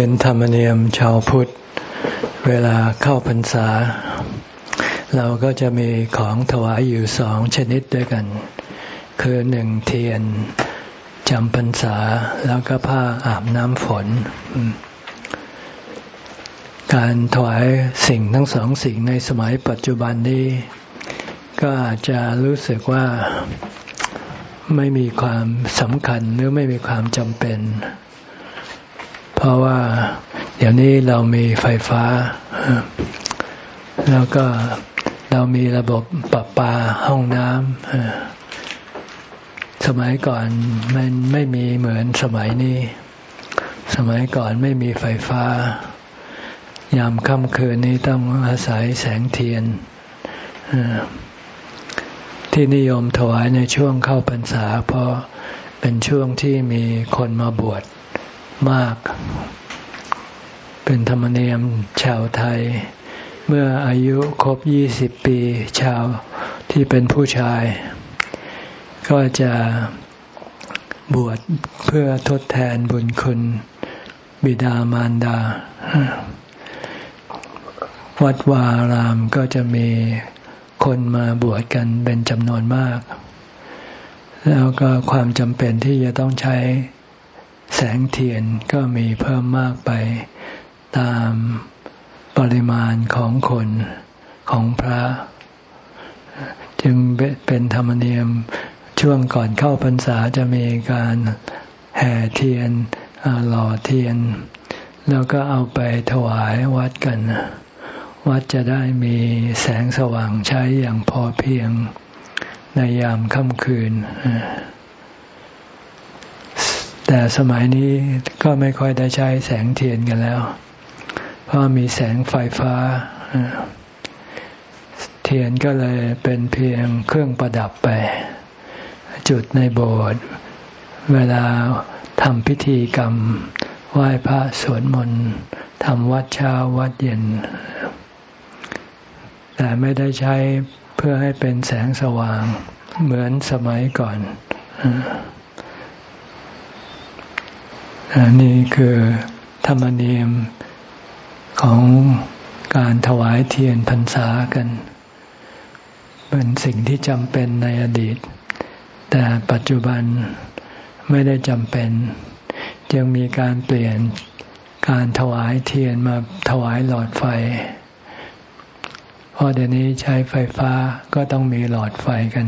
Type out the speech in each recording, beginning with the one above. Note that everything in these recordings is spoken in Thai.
เป็นธรรมเนียมชาวพุทธ เวลาเข้าพรรษา เราก็จะมีของถวายอยู่สองชนิดด้วยกัน คือหนึ่งเทียนจำพรรษาแล้วก็ผ้าอาบน้ำฝน การถวายสิ่งทั้งสองสิ่งในสมัยปัจจุบันนี้ ก็อาจจะรู้สึกว่าไม่มีความสำคัญหรือไม่มีความจำเป็น เพราะว่าเดี๋ยวนี้เรามีไฟฟ้า แล้วก็เรามีระบบปรับปาห้องน้ำสมัยก่อนมันไม่มีเหมือนสมัยนี้ สมัยก่อนไม่มีไฟฟ้า ยามค่ำคืนนี้ต้องอาศัยแสงเทียนที่นิยมถวายในช่วงเข้าพรรษา เพราะเป็นช่วงที่มีคนมาบวช มาก เป็นธรรมเนียมชาวไทย เมื่ออายุครบยี่สิบปี ชาวที่เป็นผู้ชาย ก็จะบวชเพื่อทดแทนบุญคุณบิดามารดา วัดวารามก็จะมีคนมาบวชกันเป็นจำนวนมาก แล้วก็ความจำเป็นที่จะต้องใช้ แสงเทียนก็มีเพิ่มมากไปตามปริมาณของคนของพระ จึงเป็นธรรมเนียมช่วงก่อนเข้าพรรษาจะมีการแห่เทียนหล่อเทียน แล้วก็เอาไปถวายวัดกัน วัดจะได้มีแสงสว่างใช้อย่างพอเพียงในยามค่ำคืน แต่สมัยนี้ก็ไม่ค่อยได้ใช้แสงเทียนกันแล้ว เพราะมีแสงไฟฟ้า เทียนก็เลยเป็นเพียงเครื่องประดับไป จุดในโบสถ์เวลาทำพิธีกรรมไหว้พระสวดมนต์ทำวัดเช้าวัดเย็น แต่ไม่ได้ใช้เพื่อให้เป็นแสงสว่างเหมือนสมัยก่อน นี่คือธรรมเนียมของการถวายเทียนพรรษากัน เป็นสิ่งที่จำเป็นในอดีต แต่ปัจจุบันไม่ได้จำเป็นยังมีการเปลี่ยนการถวายเทียนมาถวายหลอดไฟเพราะเดี๋ยวนี้ใช้ไฟฟ้าก็ต้องมีหลอดไฟกัน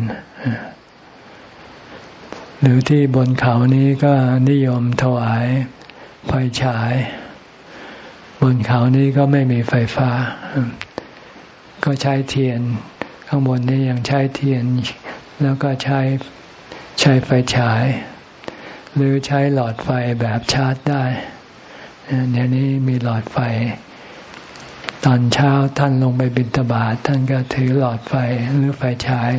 หรือที่บนเขานี้ก็นิยมถวายไฟฉาย บนเขานี้ก็ไม่มีไฟฟ้า ก็ใช้เทียน ข้างบนนี้ยังใช้เทียน แล้วก็ใช้ใช้ไฟฉาย หรือใช้หลอดไฟแบบชาร์จได้เดี๋ยวนี้มีหลอดไฟ ตอนเช้าท่านลงไปบิณฑบาตท่านก็ถือหลอดไฟหรือไฟฉาย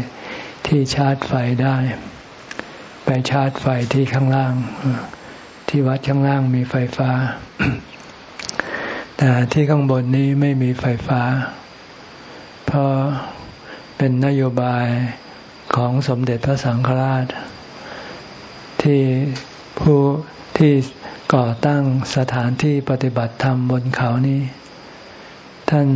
ที่ชาร์จไฟได้ ไปชาร์จไฟที่ข้างล่าง ที่วัดข้างล่างมีไฟฟ้า แต่ที่ข้างบนนี้ไม่มีไฟฟ้า เพราะเป็นนโยบายของสมเด็จพระสังฆราช ที่ผู้ที่ก่อตั้งสถานที่ปฏิบัติธรรมบนเขานี้ ท่าน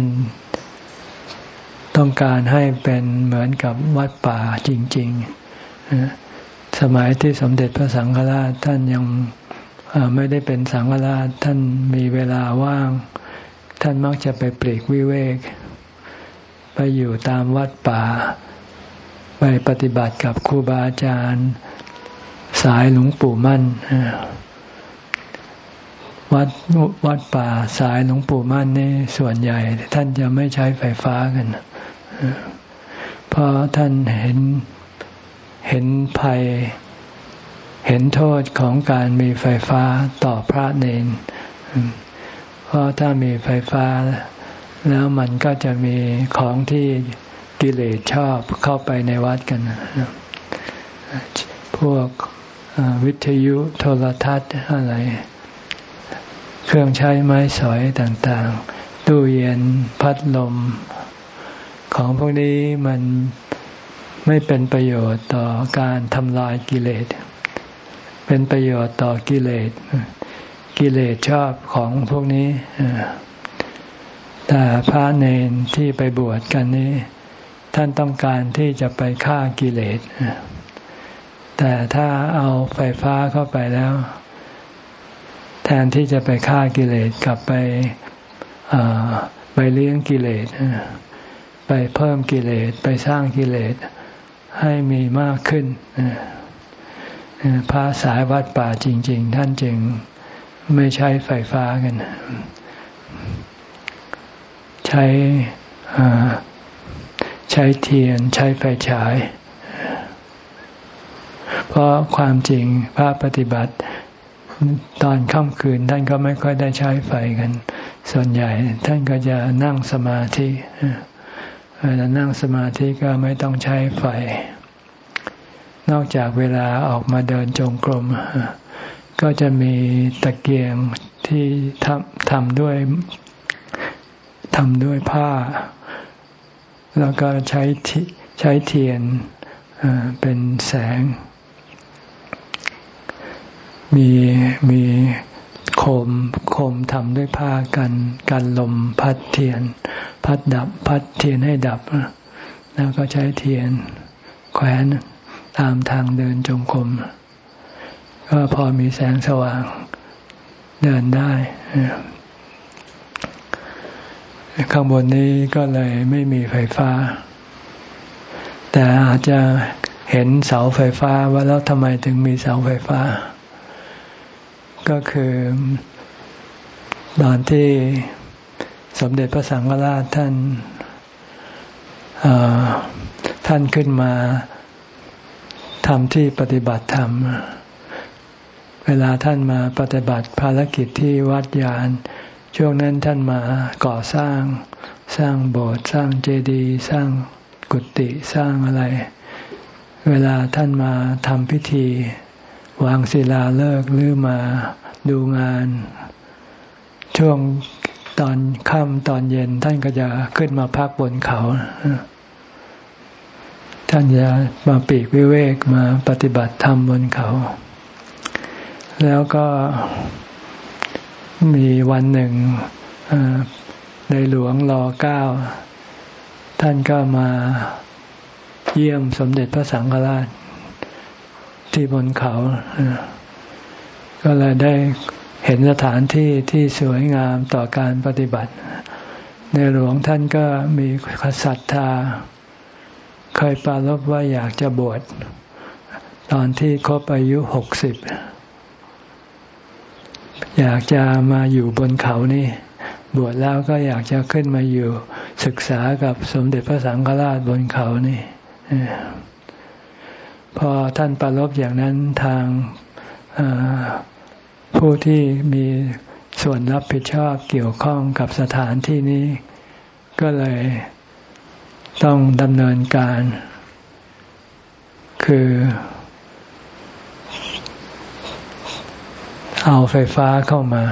ต้องการให้เป็นเหมือนกับวัดป่าจริง ๆ สมัยที่สมเด็จพระสังฆราชท่านยังไม่ได้เป็นสังฆราชท่านมีเวลาว่าง ท่านมักจะไปปลีกวิเวก ไปอยู่ตามวัดป่า ไปปฏิบัติกับครูบาอาจารย์ สายหลวงปู่มั่น วัดวัดป่าสายหลวงปู่มั่นนี่ส่วนใหญ่ ท่านจะไม่ใช้ไฟฟ้ากัน เพราะท่านเห็น เห็นภัย เห็นโทษของการมีไฟฟ้าต่อพระเนน เพราะถ้ามีไฟฟ้า แล้วมันก็จะมีของที่กิเลสชอบเข้าไปในวัดกัน พวกวิทยุโทรทัศน์อะไร เครื่องใช้ไม้สอยต่างๆ ตู้เย็นพัดลม ของพวกนี้มัน ไม่เป็นประโยชน์ต่อการทำลายกิเลส เป็นประโยชน์ต่อกิเลส กิเลสชอบของพวกนี้ แต่พระเนนที่ไปบวชกันนี้ ท่านต้องการที่จะไปฆ่ากิเลส แต่ถ้าเอาไฟฟ้าเข้าไปแล้ว แทนที่จะไปฆ่ากิเลสกลับไปไปเลี้ยงกิเลสไปเพิ่มกิเลสไปสร้างกิเลส ให้มีมากขึ้นพระสายวัดป่าจริง ๆ ท่านจึงไม่ใช้ไฟฟ้ากัน ใช้ใช้เทียน ใช้ไฟฉาย เพราะความจริงพระปฏิบัติตอนค่ำคืนท่านก็ไม่ค่อยได้ใช้ไฟกัน ส่วนใหญ่ท่านก็จะนั่งสมาธิ เวลานั่งสมาธิก็ไม่ต้องใช้ไฟ นอกจากเวลาออกมาเดินจงกรม ก็จะมีตะเกียงที่ทำทำด้วยทำด้วยผ้า แล้วก็ใช้ใช้เทียนเป็นแสง มีมีโคมโคมทำด้วยผ้ากันกันลมพัดเทียน พัดดับพัดเทียนให้ดับ แล้วก็ใช้เทียนแขวนตามทางเดินจงกรมก็พอมีแสงสว่างเดินได้ ข้างบนนี้ก็เลยไม่มีไฟฟ้า แต่อาจจะเห็นเสาไฟฟ้าว่าแล้วทำไมถึงมีเสาไฟฟ้า ก็คือตอนที่ สมเด็จพระสังฆราชท่านท่านขึ้นมาทำที่ปฏิบัติธรรม เวลาท่านมาปฏิบัติภารกิจที่วัดยาน ช่วงนั้นท่านมาก่อสร้าง สร้างโบสถ์สร้างเจดีย์สร้างกุฏิสร้างอะไร เวลาท่านมาทำพิธี วางศิลาฤกษ์หรือมาดูงาน ช่วง ตอนค่ำตอนเย็นท่านก็จะขึ้นมาพักบนเขา ท่านจะมาปีกวิเวกมาปฏิบัติธรรมบนเขา แล้วก็มีวันหนึ่งในหลวงรอเก้า ท่านก็มาเยี่ยมสมเด็จพระสังฆราชที่บนเขา ก็เลยได้ เห็นสถานที่ที่สวยงามต่อการปฏิบัติ ในหลวงท่านก็มีศรัทธา เคยปรารบว่าอยากจะบวชตอนที่ครบอายุหกสิบอยากจะมาอยู่บนเขานี่ บวชแล้วก็อยากจะขึ้นมาอยู่ศึกษากับสมเด็จพระสังฆราชบนเขานี่พอท่านประลบอย่างนั้นทาง ผู้ที่มีส่วนรับผิดชอบเกี่ยวข้องกับสถานที่นี้ ก็เลยต้องดำเนินการ คือ เอาไฟฟ้าเข้ามา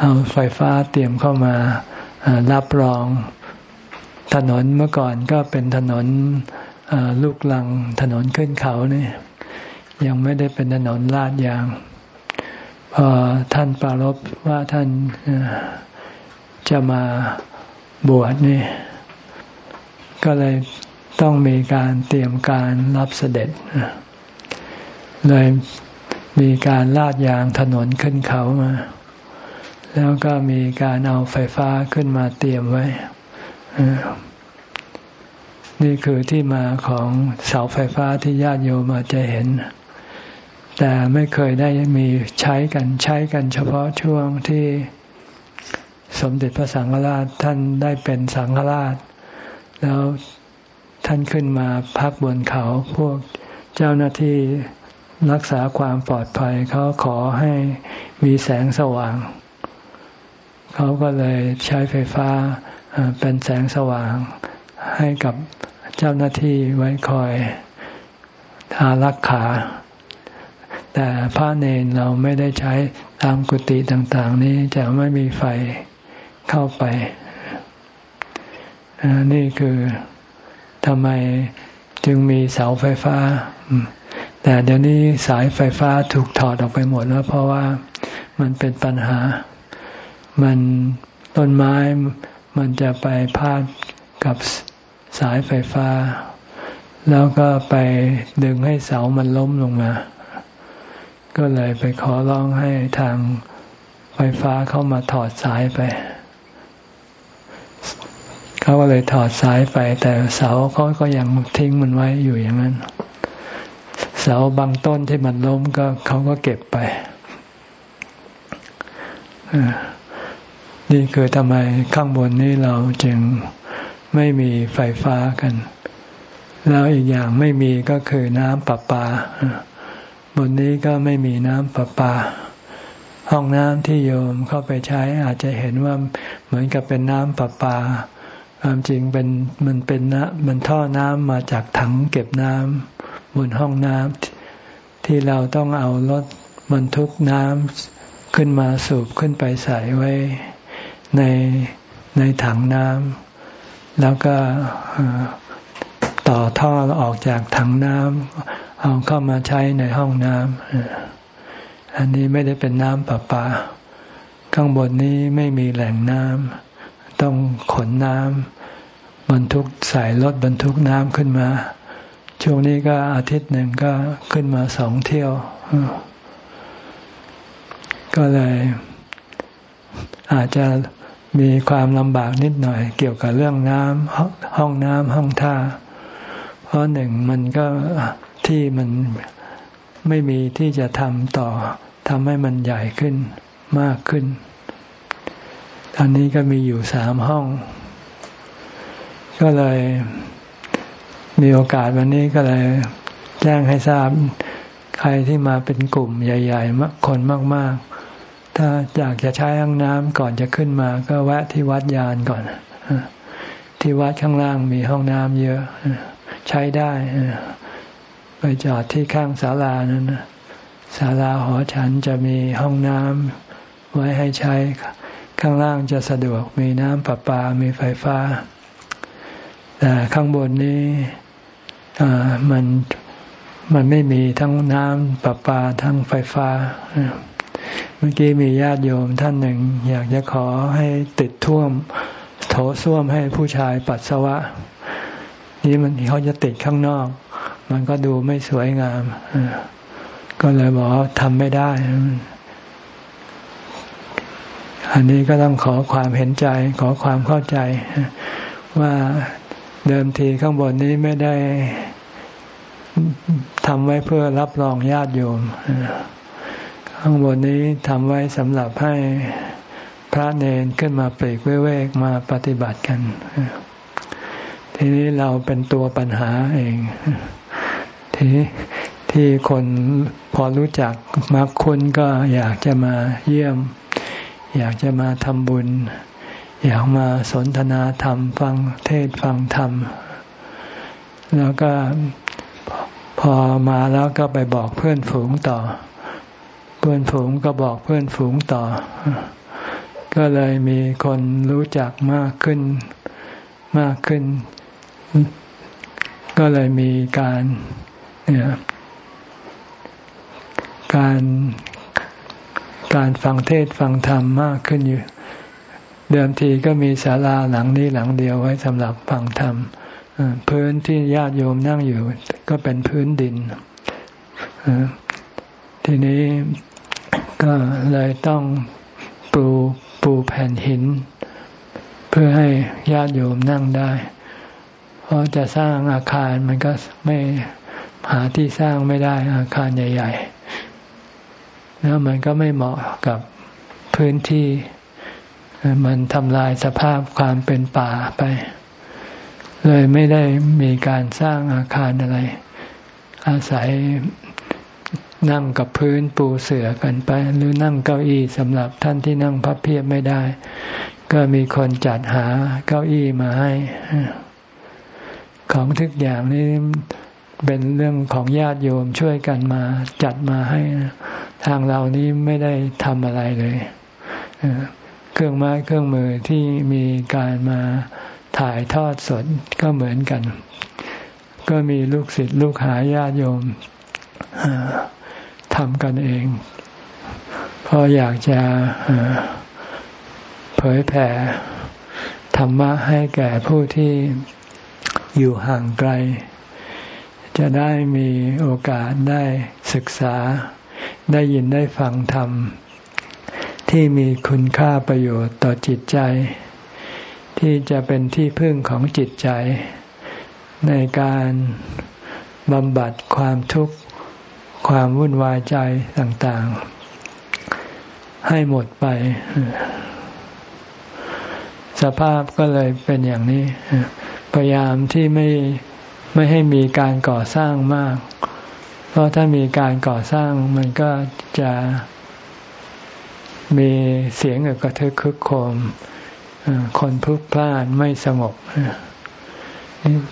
เอาไฟฟ้าเตรียมเข้ามา รับรองถนนเมื่อก่อนก็เป็นถนนลูกลังถนนขึ้นเขานี่ยังไม่ได้เป็นถนนลาดยาง พอท่านปรารบว่าท่านจะมาบวชนี่ ก็เลยต้องมีการเตรียมการรับเสด็จ เลยมีการลาดยางถนนขึ้นเขามา แล้วก็มีการเอาไฟฟ้าขึ้นมาเตรียมไว้ นี่คือที่มาของเสาไฟฟ้าที่ญาติโยมอาจจะเห็น แต่ไม่เคยได้มีใช้กันใช้กันเฉพาะช่วงที่สมเด็จพระสังฆราชท่านได้เป็นสังฆราช แล้วท่านขึ้นมาพักบนเขาพวกเจ้าหน้าที่รักษาความปลอดภัยเขาขอให้มีแสงสว่าง เขาก็เลยใช้ไฟฟ้าเป็นแสงสว่างให้กับเจ้าหน้าที่ไว้คอยอารักขา แต่พระเนนเราไม่ได้ใช้ตามกุฏิต่าง ๆ นี้จะไม่มีไฟเข้าไปนี่คือทำไมจึงมีเสาไฟฟ้า แต่เดี๋ยวนี้สายไฟฟ้าถูกถอดออกไปหมดแล้วเพราะว่ามันเป็นปัญหา มันต้นไม้มันจะไปพาดกับสายไฟฟ้า แล้วก็ไปดึงให้เสามันล้มลงมา ก็เลยไปขอร้องให้ทางไฟฟ้าเข้ามาถอดสายไป เขาก็เลยถอดสายไป แต่เสาเขาก็ยังทิ้งมันไว้อยู่อย่างนั้น เสาบางต้นที่มันล้มก็เขาก็เก็บไปนี่คือทำไมข้างบนนี้เราจึงไม่มีไฟฟ้ากัน แล้วอีกอย่างไม่มีก็คือน้ำประปา บนนี้ก็ไม่มีน้ำประปา ห้องน้ำที่โยมเข้าไปใช้อาจจะเห็นว่าเหมือนกับเป็นน้ำประปา ความจริงเป็นมันเป็นนะมันท่อน้ำมาจากถังเก็บน้ำบนห้องน้ำที่เราต้องเอารถบรรทุกน้ำขึ้นมาสูบขึ้นไปใส่ไว้ในในถังน้ำแล้วก็ต่อท่อออกจากถังน้ำ เอาเข้ามาใช้ในห้องน้ำอันนี้ไม่ได้เป็นน้ำประปา ข้างบนนี้ไม่มีแหล่งน้ำต้องขนน้ำบรรทุกใส่รถบรรทุกน้ำขึ้นมา ช่วงนี้ก็อาทิตย์หนึ่งก็ขึ้นมาสองเที่ยว ก็เลยอาจจะมีความลำบากนิดหน่อย เกี่ยวกับเรื่องน้ำห้องน้ำห้องท่า เพราะหนึ่งมันก็ ที่มันไม่มีที่จะทำต่อทำให้มันใหญ่ขึ้นมากขึ้น ตอนนี้ก็มีอยู่สามห้อง ก็เลยมีโอกาสวันนี้ก็เลยแจ้งให้ทราบใครที่มาเป็นกลุ่มใหญ่ๆคนมาก ๆ ถ้าอยากจะใช้ห้องน้ำก่อนจะขึ้นมา ก็แวะที่วัดยานก่อน ที่วัดข้างล่างมีห้องน้ำเยอะ ใช้ได้ ไปจอดที่ข้างศาลานั้นศาลาหอฉันจะมีห้องน้ำไว้ให้ใช้ ข้างล่างจะสะดวกมีน้ำประปา มีไฟฟ้า แต่ข้างบนนี้มันมันไม่มีทั้งน้ำประปาทั้งไฟฟ้า เมื่อกี้มีญาติโยมท่านหนึ่ง อยากจะขอให้ติดท่วม โถส้วมให้ผู้ชายปัสสาวะ นี่มันเขาจะติดข้างนอก มันก็ดูไม่สวยงาม ก็เลยบอกทำไม่ได้ อันนี้ก็ต้องขอความเห็นใจ ขอความเข้าใจ ว่าเดิมทีข้างบนนี้ไม่ได้ทำไว้เพื่อรับรองญาติโยม ข้างบนนี้ทำไว้สำหรับให้พระเนนขึ้นมาเปรกเวกมาปฏิบัติกัน ทีนี้เราเป็นตัวปัญหาเอง ทีที่คนพอรู้จักมักคุณก็อยากจะมาเยี่ยม อยากจะมาทำบุญ อยากมาสนทนาธรรม ฟังเทศฟังธรรม แล้วก็พอมาแล้วก็ไปบอกเพื่อนฝูงต่อ เพื่อนฝูงก็บอกเพื่อนฝูงต่อ ก็เลยมีคนรู้จักมากขึ้นมากขึ้น ก็เลยมีการ การการฟังเทศฟังธรรมมากขึ้นอยู่ เดิมทีก็มีศาลาหลังนี้หลังเดียวไว้สำหรับฟังธรรมพื้นที่ญาติโยมนั่งอยู่ ก็เป็นพื้นดินทีนี้ก็เลยต้องปูปูแผ่นหิน เพื่อให้ญาติโยมนั่งได้ เพราะจะสร้างอาคารมันก็ไม่ หาที่สร้างไม่ได้อาคารใหญ่ ๆ แล้วมันก็ไม่เหมาะกับพื้นที่ มันทำลายสภาพความเป็นป่าไป เลยไม่ได้มีการสร้างอาคารอะไร อาศัยนั่งกับพื้นปูเสื่อกันไป หรือนั่งเก้าอี้สำหรับท่านที่นั่งพับเพียบไม่ได้ ก็มีคนจัดหาเก้าอี้มาให้ ของทุกอย่างนี้ เป็นเรื่องของญาติโยมช่วยกันมาจัดมาให้ทางเรานี้ไม่ได้ทำอะไรเลยเครื่องไม้เครื่องมือที่มีการมาถ่ายทอดสดก็เหมือนกัน ก็มีลูกศิษย์ลูกหาญาติโยมทำกันเองเพราะอยากจะเผยแผ่ธรรมะให้แก่ผู้ที่อยู่ห่างไกล จะได้มีโอกาสได้ศึกษา ได้ยินได้ฟังธรรม ที่มีคุณค่าประโยชน์ต่อจิตใจ ที่จะเป็นที่พึ่งของจิตใจ ในการบำบัดความทุกข์ ความวุ่นวายใจต่างๆ ให้หมดไป สภาพก็เลยเป็นอย่างนี้ พยายามที่ไม่ ไม่ให้มีการก่อสร้างมาก เพราะถ้ามีการก่อสร้างมันก็จะมีเสียงกระทึกคึกโคมคนพลุกพล่านไม่สงบ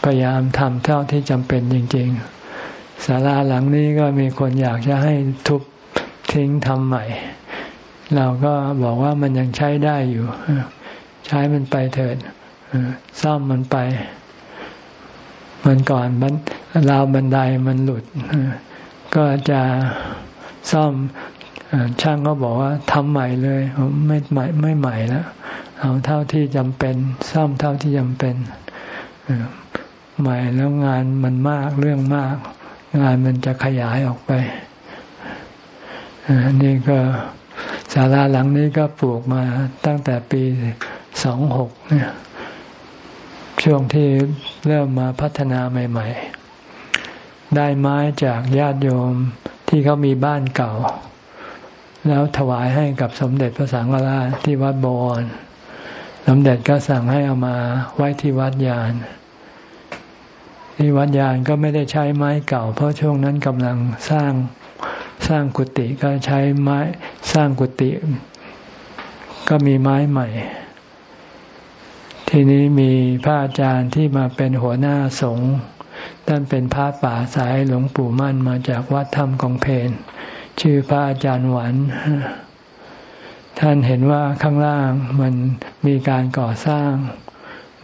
พยายามทำเท่าที่จำเป็นจริง ๆศาลาหลังนี้ก็มีคนอยากจะให้ทุบทิ้งทำใหม่ เราก็บอกว่ามันยังใช้ได้อยู่ ใช้มันไปเถิดซ่อมมันไป มันก่อนมันราวบันไดมันหลุด ก็จะซ่อมช่างก็บอกว่าทำใหม่เลยไม่ใหม่ไม่ใหม่แล้วเอาเท่าที่จำเป็น ซ่อมเท่าที่จำเป็นใหม่แล้วงานมันมากเรื่องมาก งานมันจะขยายออกไปนี่ก็ศาลาหลังนี้ก็ปลูกมาตั้งแต่ปีสองหกเนี่ย ช่วงที่เริ่มมาพัฒนาใหม่ ๆ ได้ไม้จากญาติโยมที่เขามีบ้านเก่า แล้วถวายให้กับสมเด็จพระสังฆราชที่วัดบวรสมเด็จก็สั่งให้เอามาไว้ที่วัดยาน ที่วัดยานก็ไม่ได้ใช้ไม้เก่า เพราะช่วงนั้นกำลังสร้างสร้างกุฏิก็ใช้ไม้สร้างกุฏิก็มีไม้ใหม่ ทีนี้มีพระอาจารย์ที่มาเป็นหัวหน้าสงฆ์ท่านเป็นพระป่าสายหลวงปู่มั่นมาจากวัดธรรมกองเพนชื่อพระอาจารย์หวัน ท่านเห็นว่าข้างล่างมันมีการก่อสร้าง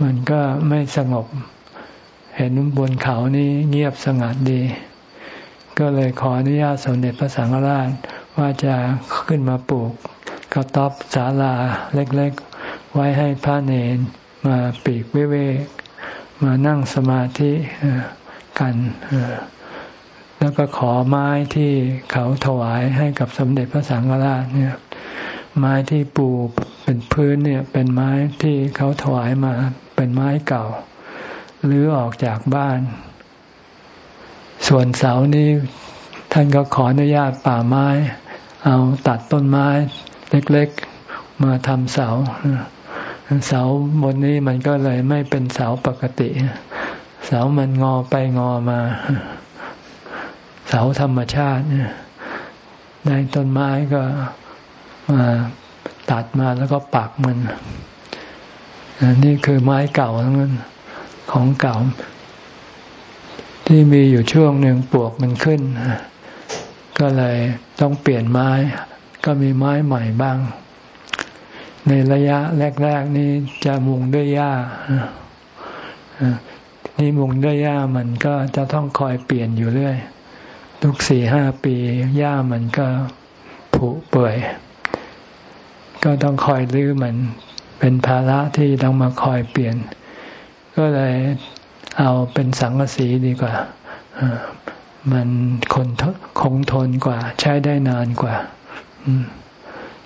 มันก็ไม่สงบ เห็นบนเขานี้เงียบสงัดดี ก็เลยขออนุญาตสมเด็จพระสังฆราชว่าจะขึ้นมาปลูกกระต๊อบศาลาเล็กๆ ไว้ให้พระเนร มาปีกเวก มานั่งสมาธิกัน แล้วก็ขอไม้ที่เขาถวายให้กับสมเด็จพระสังฆราชเนี่ย ไม้ที่ปูเป็นพื้นเนี่ย เป็นไม้ที่เขาถวายมา เป็นไม้เก่า หรือออกจากบ้าน ส่วนเสานี้ท่านก็ขออนุญาตป่าไม้ เอาตัดต้นไม้เล็กๆ มาทำเสา เสาบนนี้มันก็เลยไม่เป็นเสาปกติ เสามันงอไปงอมา เสาธรรมชาติได้ต้นไม้ก็มาตัดมาแล้วก็ปักมันนี่คือไม้เก่าทั้งนั้นของเก่า ที่มีอยู่ช่วงหนึ่งปวกมันขึ้น ก็เลยต้องเปลี่ยนไม้ ก็มีไม้ใหม่บ้าง ในระยะแรก ๆ นี้จะมุงด้วยหญ้านี่มุงด้วยหญ้ามันก็จะต้องคอยเปลี่ยนอยู่เรื่อย ทุกสี่ห้าปีหญ้ามันก็ผุเปื่อย ก็ต้องคอยรื้อมัน เป็นภาระที่ต้องมาคอยเปลี่ยน ก็เลยเอาเป็นสังกะสีดีกว่า มันคนคงทนกว่า ใช้ได้นานกว่า อืม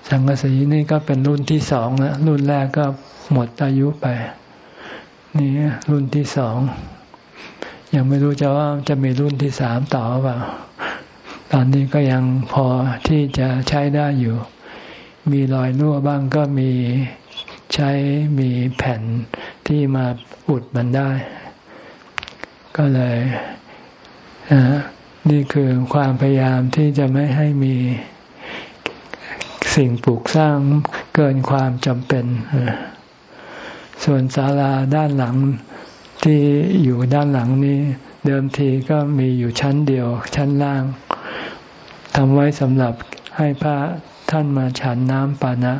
สังกสีนี่ก็เป็นรุ่นที่สองนะรุ่นแรกก็หมดอายุไป นี่รุ่นที่สองยังไม่รู้จะว่าจะมีรุ่นที่สามต่อเปล่า ตอนนี้ก็ยังพอที่จะใช้ได้อยู่ มีรอยรั่วบ้างก็มีใช้มีแผ่นที่มาอุดมันได้ ก็เลยนี่คือความพยายามที่จะไม่ให้มี สิ่งปลูกสร้างเกินความจำเป็น ส่วนศาลาด้านหลังที่อยู่ด้านหลังนี้ เดิมทีก็มีอยู่ชั้นเดียว ชั้นล่างทำไว้สำหรับให้พระท่านมาฉันน้ำปานะ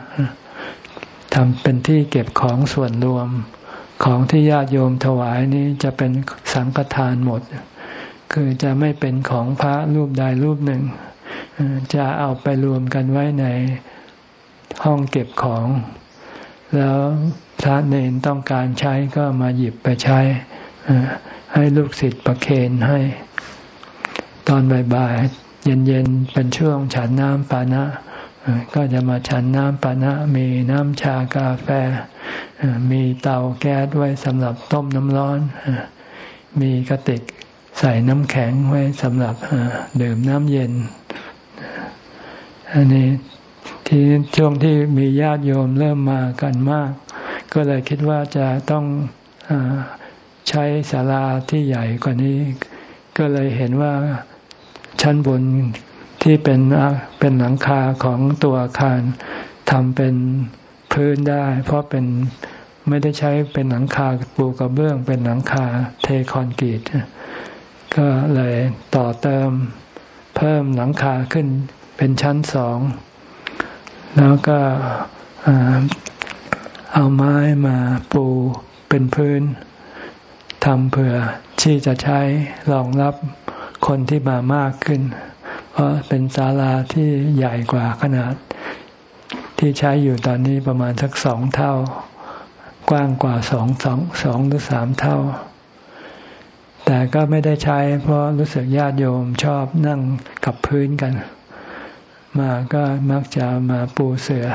ทำเป็นที่เก็บของส่วนรวมของที่ญาติโยมถวายนี้จะเป็นสังฆทานหมด คือจะไม่เป็นของพระรูปใดรูปหนึ่ง จะเอาไปรวมกันไว้ในห้องเก็บของ แล้วพระเนนต้องการใช้ก็มาหยิบไปใช้ ให้ลูกศิษย์ประเคนให้ ตอนบ่ายๆเย็นๆเป็นช่วงฉันน้ำปานะก็จะมาฉันน้ำปานะ มีน้ำชากาแฟ มีเตาแก๊สไว้สำหรับต้มน้ำร้อน มีกระติกใส่น้ำแข็งไว้สำหรับดื่มน้ำเย็น อันนี้ที่ช่วงที่มีญาติโยมเริ่มมากันมาก ก็เลยคิดว่าจะต้องอใช้ศาลาที่ใหญ่กว่านี้ ก็เลยเห็นว่าชั้นบนที่เป็นเป็นหลังคาของตัวอาคารทำเป็นพื้นได้ เพราะเป็นไม่ได้ใช้เป็นหลังคาปูกระเบื้อง เป็นหลังคาเทคอนกรีตก็เลยต่อเติมเพิ่มหลังคาขึ้น เป็นชั้นสอง แล้วก็เอาไม้มาปูเป็นพื้นทำเผื่อที่จะใช้รองรับคนที่มามากขึ้น เพราะเป็นศาลาที่ใหญ่กว่าขนาด ที่ใช้อยู่ตอนนี้ประมาณสักสองเท่า กว้างกว่าสองสองสองหรือสามเท่า แต่ก็ไม่ได้ใช้ เพราะรู้สึกญาติโยมชอบนั่งกับพื้นกัน มาก็มักจะมาปูเสือ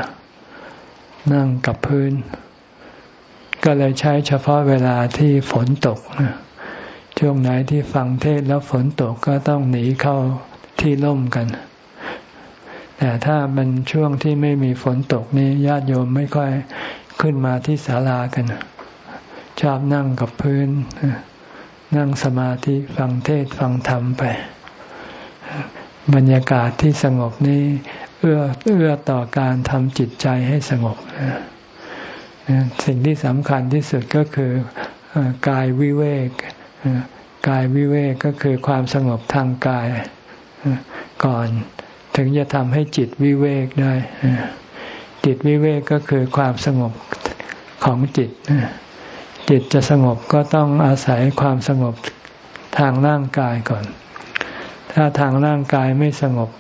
นั่งกับพื้น ก็เลยใช้เฉพาะเวลาที่ฝนตกช่วงไหนที่ฟังเทศแล้วฝนตกก็ต้องหนีเข้าที่ร่มกัน แต่ถ้ามันช่วงที่ไม่มีฝนตกนี่ญาติโยมไม่ค่อยขึ้นมาที่ศาลากัน ชอบนั่งกับพื้น นั่งสมาธิฟังเทศฟังธรรมไป บรรยากาศที่สงบนี้ เอื้อเอื้อต่อการทำจิตใจให้สงบสิ่งที่สำคัญที่สุดก็คือกายวิเวกกายวิเวกก็คือความสงบทางกายก่อน ถึงจะทำให้จิตวิเวกได้ จิตวิเวกก็คือความสงบของจิต จิตจะสงบก็ต้องอาศัยความสงบทางร่างกายก่อน ถ้าทางร่างกายไม่สงบ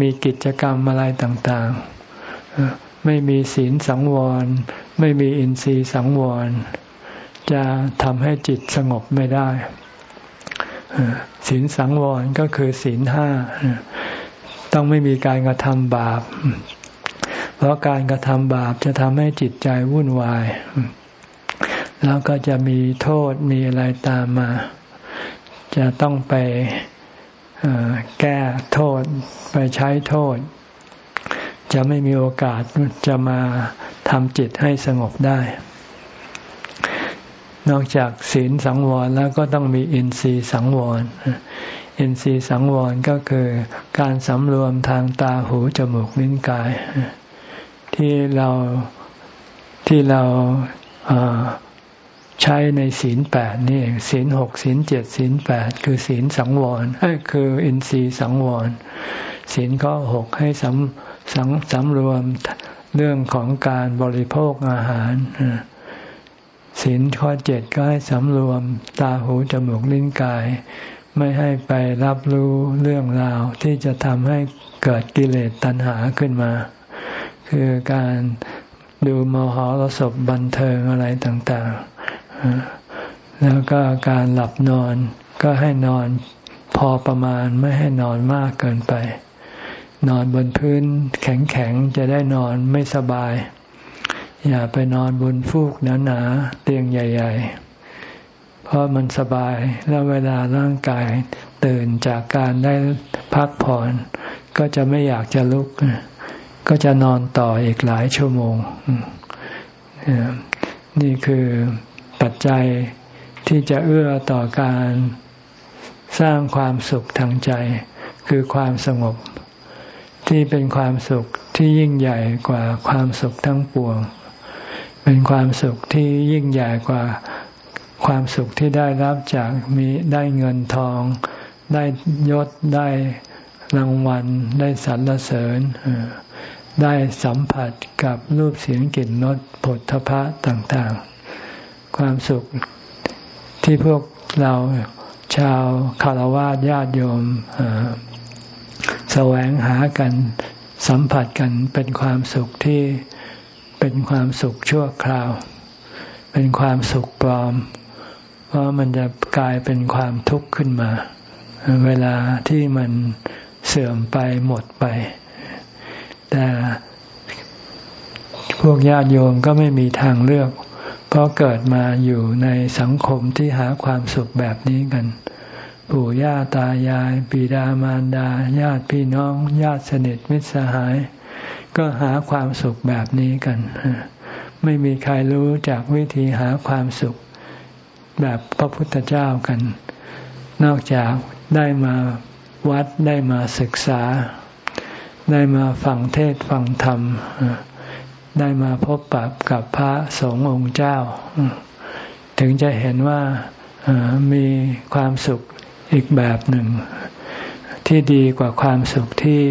มีกิจกรรมอะไรต่างๆ ไม่มีศีลสังวร ไม่มีอินทรีย์สังวร จะทำให้จิตสงบไม่ได้ศีลสังวรก็คือศีลห้าต้องไม่มีการกระทำบาป เพราะการกระทำบาปจะทำให้จิตใจวุ่นวาย แล้วก็จะมีโทษมีอะไรตามมา จะต้องไป แก้โทษไปใช้โทษ จะไม่มีโอกาสจะมาทำจิตให้สงบได้ นอกจากศีลสังวรแล้วก็ต้องมีอินทรีย์สังวร อินทรีย์สังวรก็คือการสำรวมทางตาหูจมูกลิ้นกาย ที่เราที่เรา ใช้ในศีลแปดนี่ศีลหกศีลเจ็ดศีลแปดคือศีลสังวรคืออินทรีย์สังวรศีลข้อหกให้สำสังสำรวมเรื่องของการบริโภคอาหารศีลข้อเจ็ดก็ให้สำรวมตาหูจมูกลิ้นกาย ไม่ให้ไปรับรู้เรื่องราวที่จะทำให้เกิดกิเลสตัณหาขึ้นมา คือการดูมหรสพบันเทิงอะไรต่างๆ แล้วก็การหลับนอนก็ให้นอนพอประมาณไม่ให้นอนมากเกินไป นอนบนพื้นแข็งๆ จะได้นอนไม่สบาย อย่าไปนอนบนฟูกหนาๆเตียงใหญ่ ๆ เพราะมันสบายแล้วเวลาร่างกายตื่นจากการได้พักผ่อน ก็จะไม่อยากจะลุก ก็จะนอนต่ออีกหลายชั่วโมง นี่คือ ปัจจัยที่จะเอื้อต่อการสร้างความสุขทางใจ คือความสงบ ที่เป็นความสุขที่ยิ่งใหญ่กว่าความสุขทั้งปวง เป็นความสุขที่ยิ่งใหญ่กว่าความสุขที่ได้รับจากมีได้เงินทอง ได้ยศได้รางวัล ได้สรรเสริญ ได้สัมผัสกับรูปเสียงกลิ่นรสผลทพะต่าง ๆ ความสุขที่พวกเราชาวคารวะญาติโยมแสวงหากันสัมผัสกันเป็นความสุขที่เป็นความสุขชั่วคราว เป็นความสุขปลอม เพราะมันจะกลายเป็นความทุกข์ขึ้นมา เวลาที่มันเสื่อมไปหมดไป แต่พวกญาติโยมก็ไม่มีทางเลือก เพราะเกิดมาอยู่ในสังคมที่หาความสุขแบบนี้กัน ปู่ย่าตายายปิดามารดา ญาติพี่น้อง ญาติสนิทมิตรสหาย ก็หาความสุขแบบนี้กัน ไม่มีใครรู้จากวิธีหาความสุขแบบพระพุทธเจ้ากัน นอกจากได้มาวัดได้มาศึกษา ได้มาฟังเทศฟังธรรม ได้มาพบปะกับพระสงฆ์องค์เจ้า ถึงจะเห็นว่ามีความสุขอีกแบบหนึ่ง ที่ดีกว่าความสุขที่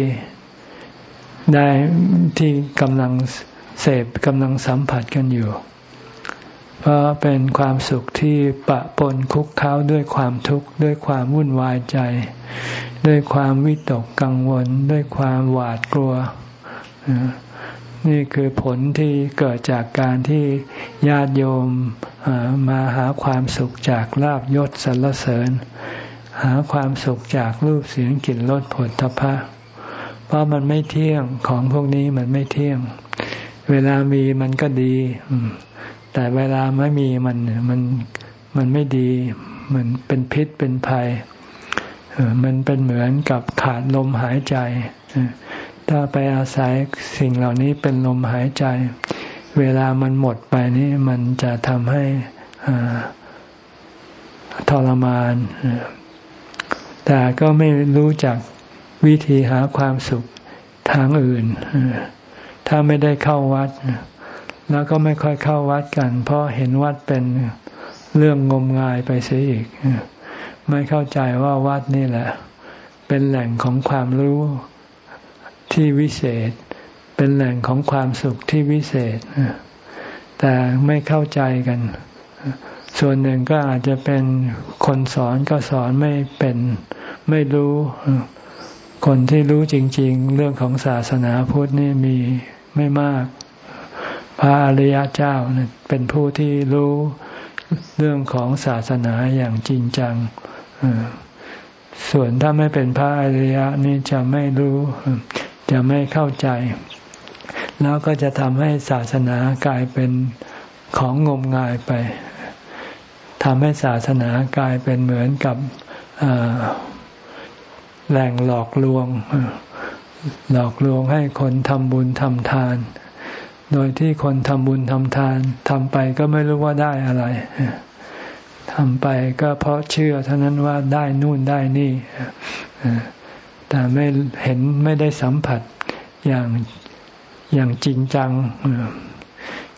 ได้ที่กำลังเสพกำลังสัมผัสกันอยู่ เพราะเป็นความสุขที่ปะปนคุกเข้าด้วยความทุกข์ด้วยความวุ่นวายใจ ด้วยความวิตกกังวล ด้วยความหวาดกลัว นี่คือผลที่เกิดจากการที่ญาติโยมมาหาความสุขจากลาบยศสรรเสริญ หาความสุขจากรูปเสียงกลิ่นรสผลทพะ เพราะมันไม่เที่ยงของพวกนี้มันไม่เที่ยง เวลามีมันก็ดี แต่เวลาไม่มีมันมันมันไม่ดี มันเป็นพิษเป็นภัยมันเป็นเหมือนกับขาดลมหายใจ ถ้าไปอาศัยสิ่งเหล่านี้เป็นลมหายใจ เวลามันหมดไปนี่มันจะทำให้ทรมาน แต่ก็ไม่รู้จักวิธีหาความสุขทางอื่น ถ้าไม่ได้เข้าวัด แล้วก็ไม่ค่อยเข้าวัดกัน เพราะเห็นวัดเป็นเรื่องงมงายไปเสียอีก ไม่เข้าใจว่าวัดนี่แหละ เป็นแหล่งของความรู้ ที่วิเศษ เป็นแหล่งของความสุขที่วิเศษ แต่ไม่เข้าใจกัน ส่วนหนึ่งก็อาจจะเป็นคนสอนก็สอนไม่เป็นไม่รู้ คนที่รู้จริง ๆ เรื่องของศาสนาพุทธนี่มีไม่มาก พระอริยเจ้าเป็นผู้ที่รู้เรื่องของศาสนาอย่างจริงจังส่วนถ้าไม่เป็นพระอริยะนี่จะไม่รู้ จะไม่เข้าใจ แล้วก็จะทำให้ศาสนากลายเป็นของงมงายไปทำให้ศาสนากลายเป็นเหมือนกับแหล่งหลอกลวง หลอกลวงให้คนทำบุญทำทาน โดยที่คนทำบุญทำทานทำไปก็ไม่รู้ว่าได้อะไรทำไปก็เพราะเชื่อเท่านั้นว่าได้นู่นได้นี่ แต่ไม่เห็นไม่ได้สัมผัสอย่างอย่างจริงจัง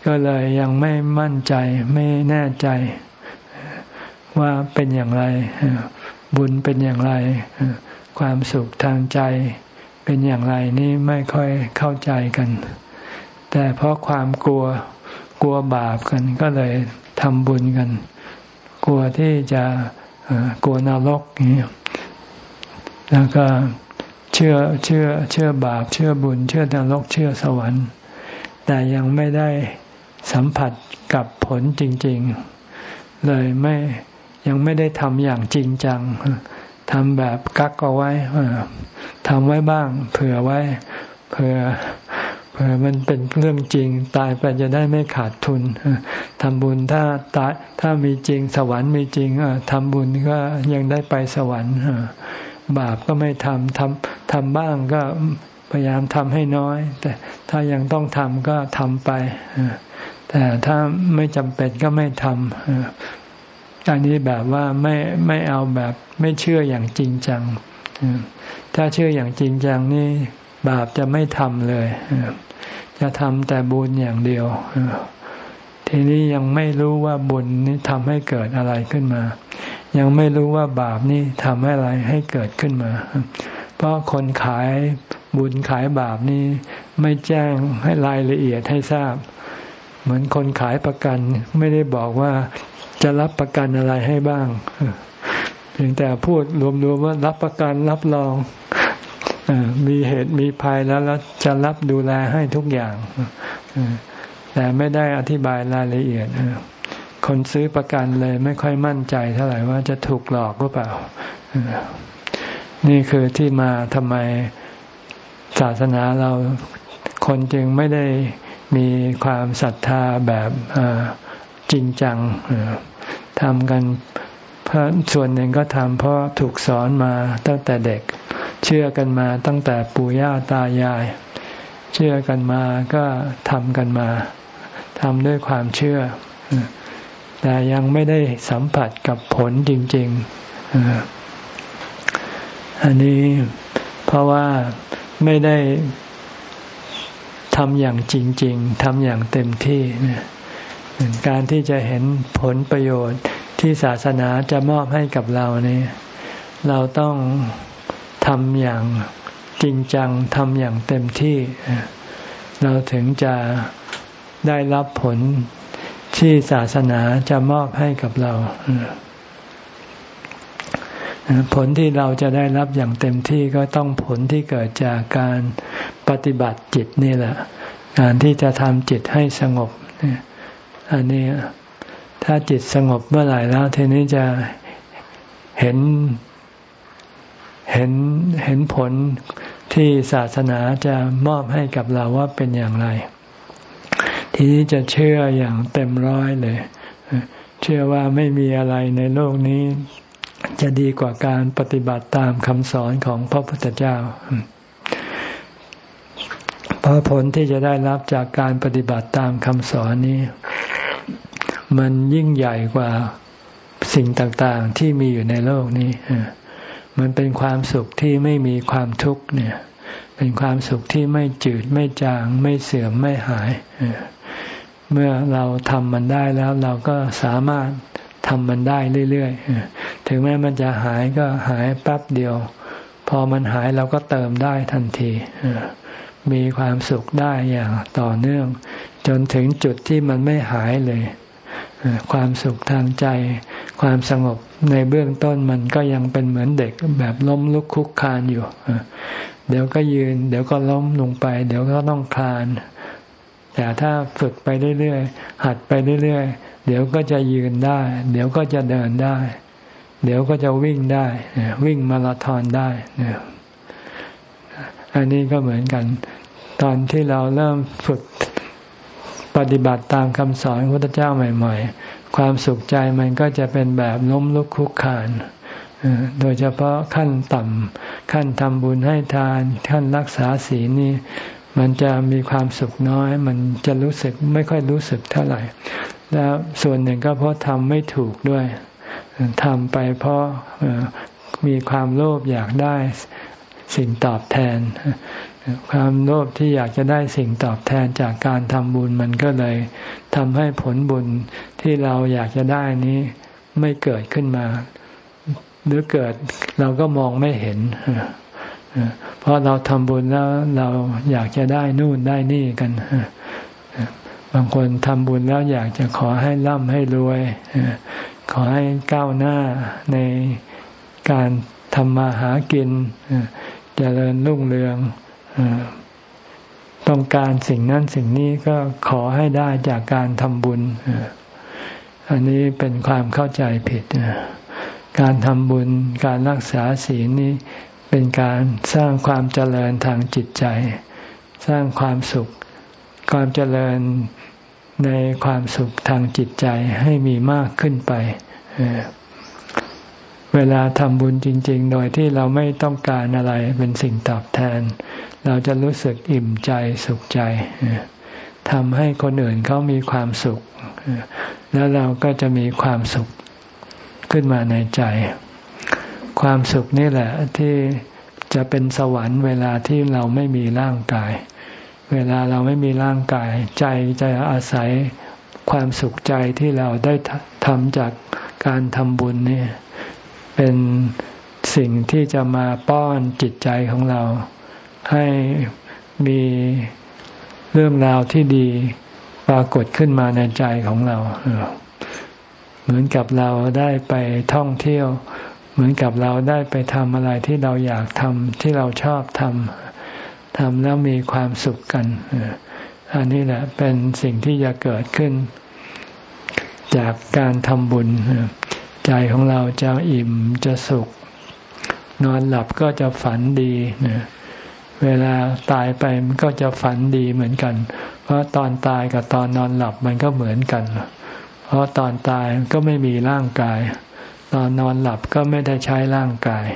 ก็เลยยังไม่มั่นใจไม่แน่ใจว่าเป็นอย่างไร บุญเป็นอย่างไร ความสุขทางใจเป็นอย่างไรนี่ไม่ค่อยเข้าใจกัน แต่เพราะความกลัวกลัวบาปกัน ก็เลยทำบุญกัน กลัวที่จะกลัวนรกนี้ แล้วก็เชื่อเชื่อเชื่อบาป เชื่อบุญ เชื่อนรกเชื่อสวรรค์ แต่ยังไม่ได้สัมผัสกับผลจริง ๆ เลยไม่ยังไม่ได้ทำอย่างจริงจังทำแบบกักเอาไว้ทำไว้บ้าง เผื่อไว้เผื่อเผื่อมันเป็นเรื่องจริง ตายไปจะได้ไม่ขาดทุนทำบุญถ้าตายถ้ามีจริงสวรรค์มีจริงทำบุญก็ยังได้ไปสวรรค์ บาปก็ไม่ทำทำทำบ้างก็พยายามทำให้น้อย แต่ถ้ายังต้องทำก็ทำไป แต่ถ้าไม่จำเป็นก็ไม่ทำอันนี้แบบว่าไม่ไม่เอาแบบไม่เชื่ออย่างจริงจัง ถ้าเชื่ออย่างจริงจังนี่บาปจะไม่ทำเลย จะทำแต่บุญอย่างเดียว ทีนี้ยังไม่รู้ว่าบุญนี้ทำให้เกิดอะไรขึ้นมา ยังไม่รู้ว่าบาปนี่ทำอะไรให้เกิดขึ้นมา เพราะคนขายบุญขายบาปนี่ไม่แจ้งให้รายละเอียดให้ทราบ เหมือนคนขายประกัน ไม่ได้บอกว่าจะรับประกันอะไรให้บ้างพียงแต่พูดรวมๆว่ารับประกันรับรองมีเหตุมีภัยแล้วแล้วจะรับดูแลให้ทุกอย่างแต่ไม่ได้อธิบายรายละเอียด คนซื้อประกันเลยไม่ค่อยมั่นใจเท่าไหร่ว่าจะถูกหลอกหรือเปล่า นี่คือที่มาทำไมศาสนาเราคนจึงไม่ได้มีความศรัทธาแบบจริงจังทำกันเพราะส่วนหนึ่งก็ทำเพราะถูกสอนมาตั้งแต่เด็ก เชื่อกันมาตั้งแต่ปู่ย่าตายาย เชื่อกันมาก็ทำกันมาทำด้วยความเชื่อ แต่ยังไม่ได้สัมผัสกับผลจริง ๆ อันนี้เพราะว่าไม่ได้ทำอย่างจริง ๆทำอย่างเต็มที่ การที่จะเห็นผลประโยชน์ที่ศาสนาจะมอบให้กับเราเนี่ยเราต้องทำอย่างจริงจังทำอย่างเต็มที่ เราถึงจะได้รับผล ที่ศาสนาจะมอบให้กับเรา ผลที่เราจะได้รับอย่างเต็มที่ก็ต้องผลที่เกิดจากการปฏิบัติจิตนี่แหละ การที่จะทำจิตให้สงบ อันนี้ถ้าจิตสงบเมื่อไหร่แล้วทีนี้จะเห็นเห็นเห็นผลที่ศาสนาจะมอบให้กับเราว่าเป็นอย่างไร ทีนี้จะเชื่ออย่างเต็มร้อยเลย เชื่อว่าไม่มีอะไรในโลกนี้ จะดีกว่าการปฏิบัติตามคำสอนของพระพุทธเจ้าเพราะผลที่จะได้รับจากการปฏิบัติตามคำสอนนี้ มันยิ่งใหญ่กว่าสิ่งต่างๆที่มีอยู่ในโลกนี้มันเป็นความสุขที่ไม่มีความทุกข์เนี่ย เป็นความสุขที่ไม่จืดไม่จาง ไม่เสื่อมไม่หายเเมื่อเราทำมันได้แล้วเราก็สามารถทำมันได้เรื่อยๆ ถึงแม้มันจะหายก็หายแป๊บเดียว พอมันหายเราก็เติมได้ทันที มีความสุขได้อย่างต่อเนื่อง จนถึงจุดที่มันไม่หายเลย ความสุขทางใจ ความสงบในเบื้องต้นมันก็ยังเป็นเหมือนเด็กแบบล้มลุกคุกคานอยู่ เดี๋ยวก็ยืน เดี๋ยวก็ล้มลงไป เดี๋ยวก็ต้องคลาน แต่ถ้าฝึกไปเรื่อยๆ หัดไปเรื่อยๆ เดี๋ยวก็จะยืนได้ เดี๋ยวก็จะเดินได้ เดี๋ยวก็จะวิ่งได้ วิ่งมาราธอนได้ อันนี้ก็เหมือนกัน ตอนที่เราเริ่มฝึกปฏิบัติตามคำสอนพระพุทธเจ้าใหม่ ๆ ความสุขใจมันก็จะเป็นแบบล้มลุกคุกคานโดยเฉพาะขั้นต่ำขั้นทำบุญให้ทาน ขั้นรักษาศีลนี่ มันจะมีความสุขน้อย มันจะรู้สึกไม่ค่อยรู้สึกเท่าไหร่ แล้วส่วนหนึ่งก็เพราะทำไม่ถูกด้วยทำไปเพราะมีความโลภอยากได้สิ่งตอบแทน ความโลภที่อยากจะได้สิ่งตอบแทนจากการทำบุญมันก็เลยทำให้ผลบุญที่เราอยากจะได้นี้ไม่เกิดขึ้นมา หรือเกิดเราก็มองไม่เห็น เพราะเราทำบุญแล้วเราอยากจะได้นู่นได้นี่กันบางคนทำบุญแล้วอยากจะขอให้ร่ำให้รวย ขอให้ก้าวหน้าในการทำมาหากินเจริญรุ่งเรืองต้องการสิ่งนั้นสิ่งนี้ก็ขอให้ได้จากการทำบุญ อันนี้เป็นความเข้าใจผิด การทำบุญการรักษาศีลนี้ เป็นการสร้างความเจริญทางจิตใจ สร้างความสุข ความเจริญในความสุขทางจิตใจให้มีมากขึ้นไป เวลาทำบุญจริง ๆ โดยที่เราไม่ต้องการอะไรเป็นสิ่งตอบแทน เราจะรู้สึกอิ่มใจสุขใจทำให้คนอื่นเขามีความสุข แล้วเราก็จะมีความสุขขึ้นมาในใจ ความสุขนี่แหละที่จะเป็นสวรรค์เวลาที่เราไม่มีร่างกาย เวลาเราไม่มีร่างกาย ใจจะอาศัยความสุขใจที่เราได้ทำจากการทำบุญนี่เป็นสิ่งที่จะมาป้อนจิตใจของเรา ให้มีเรื่องราวที่ดีปรากฏขึ้นมาในใจของเรา เหมือนกับเราได้ไปท่องเที่ยว เหมือนกับเราได้ไปทำอะไรที่เราอยากทำที่เราชอบทำทำแล้วมีความสุขกัน อันนี้แหละเป็นสิ่งที่จะเกิดขึ้น จากการทำบุญ ใจของเราจะอิ่มจะสุข นอนหลับก็จะฝันดี เวลาตายไปมันก็จะฝันดีเหมือนกัน เพราะตอนตายกับตอนนอนหลับมันก็เหมือนกัน เพราะตอนตายก็ไม่มีร่างกาย ตอนนอนหลับก็ไม่ได้ใช้ร่างกาย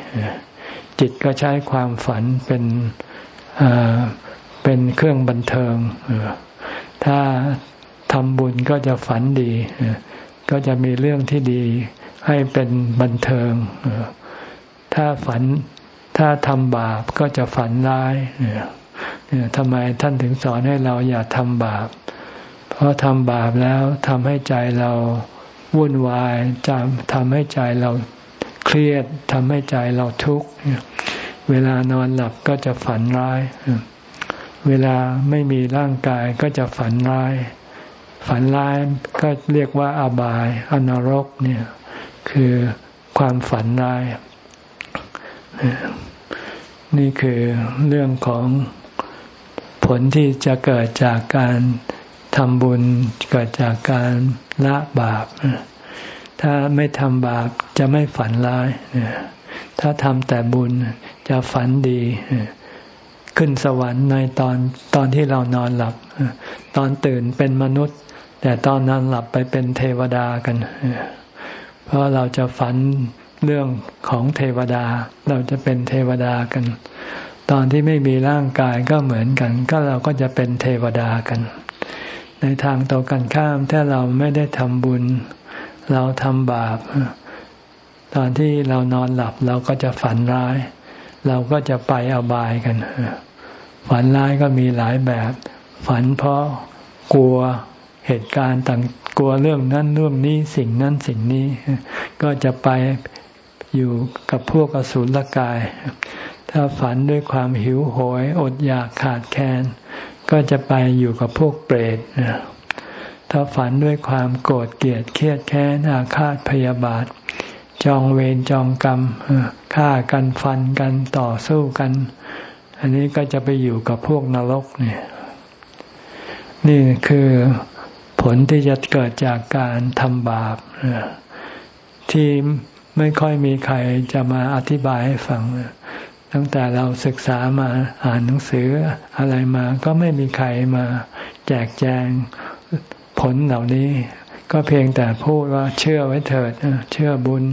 จิตก็ใช้ความฝันเป็นเป็นเครื่องบันเทิง ถ้าทำบุญก็จะฝันดี ก็จะมีเรื่องที่ดีให้เป็นบันเทิง ถ้าฝันถ้าทำบาปก็จะฝันร้ายทำไมท่านถึงสอนให้เราอย่าทำบาป เพราะทำบาปแล้วทำให้ใจเรา วุ่นวายจะทำให้ใจเราเครียดทำให้ใจเราทุกข์เวลานอนหลับก็จะฝันร้าย เวลาไม่มีร่างกายก็จะฝันร้าย ฝันร้ายก็เรียกว่าอบายอนรกเนี่ยคือความฝันร้าย นี่คือเรื่องของผลที่จะเกิดจากการ ทำบุญเกิดจากการละบาป ถ้าไม่ทำบาปจะไม่ฝันร้าย ถ้าทำแต่บุญจะฝันดี ขึ้นสวรรค์ในตอนตอนที่เรานอนหลับ ตอนตื่นเป็นมนุษย์ แต่ตอนนอนหลับไปเป็นเทวดากัน เพราะเราจะฝันเรื่องของเทวดา เราจะเป็นเทวดากัน ตอนที่ไม่มีร่างกายก็เหมือนกัน ก็เราก็จะเป็นเทวดากัน ในทางตรงกันข้ามถ้าเราไม่ได้ทำบุญ เราทำบาป ตอนที่เรานอนหลับเราก็จะฝันร้าย เราก็จะไปอบายกัน ฝันร้ายก็มีหลายแบบ ฝันเพราะกลัวเหตุการณ์ต่างกลัวเรื่องนั้นเรื่องนี้สิ่งนั้นสิ่งนี้ ก็จะไปอยู่กับพวกอสุรกาย ถ้าฝันด้วยความหิวโหย อดอยากขาดแคลน ก็จะไปอยู่กับพวกเปรตถ้าฝันด้วยความโกรธเกลียดเครียดแค้นอาฆาตพยาบาท จองเวรจองกรรมฆ่ากันฟันกันต่อสู้กัน อันนี้ก็จะไปอยู่กับพวกนรกเนี่ยนี่คือผลที่จะเกิดจากการทำบาปที่ไม่ค่อยมีใครจะมาอธิบายให้ฟัง ตั้งแต่เราศึกษามาอ่านหนังสืออะไรมาก็ไม่มีใครมาแจกแจงผลเหล่านี้ ก็เพียงแต่พูดว่าเชื่อไว้เถิดเชื่อบุญ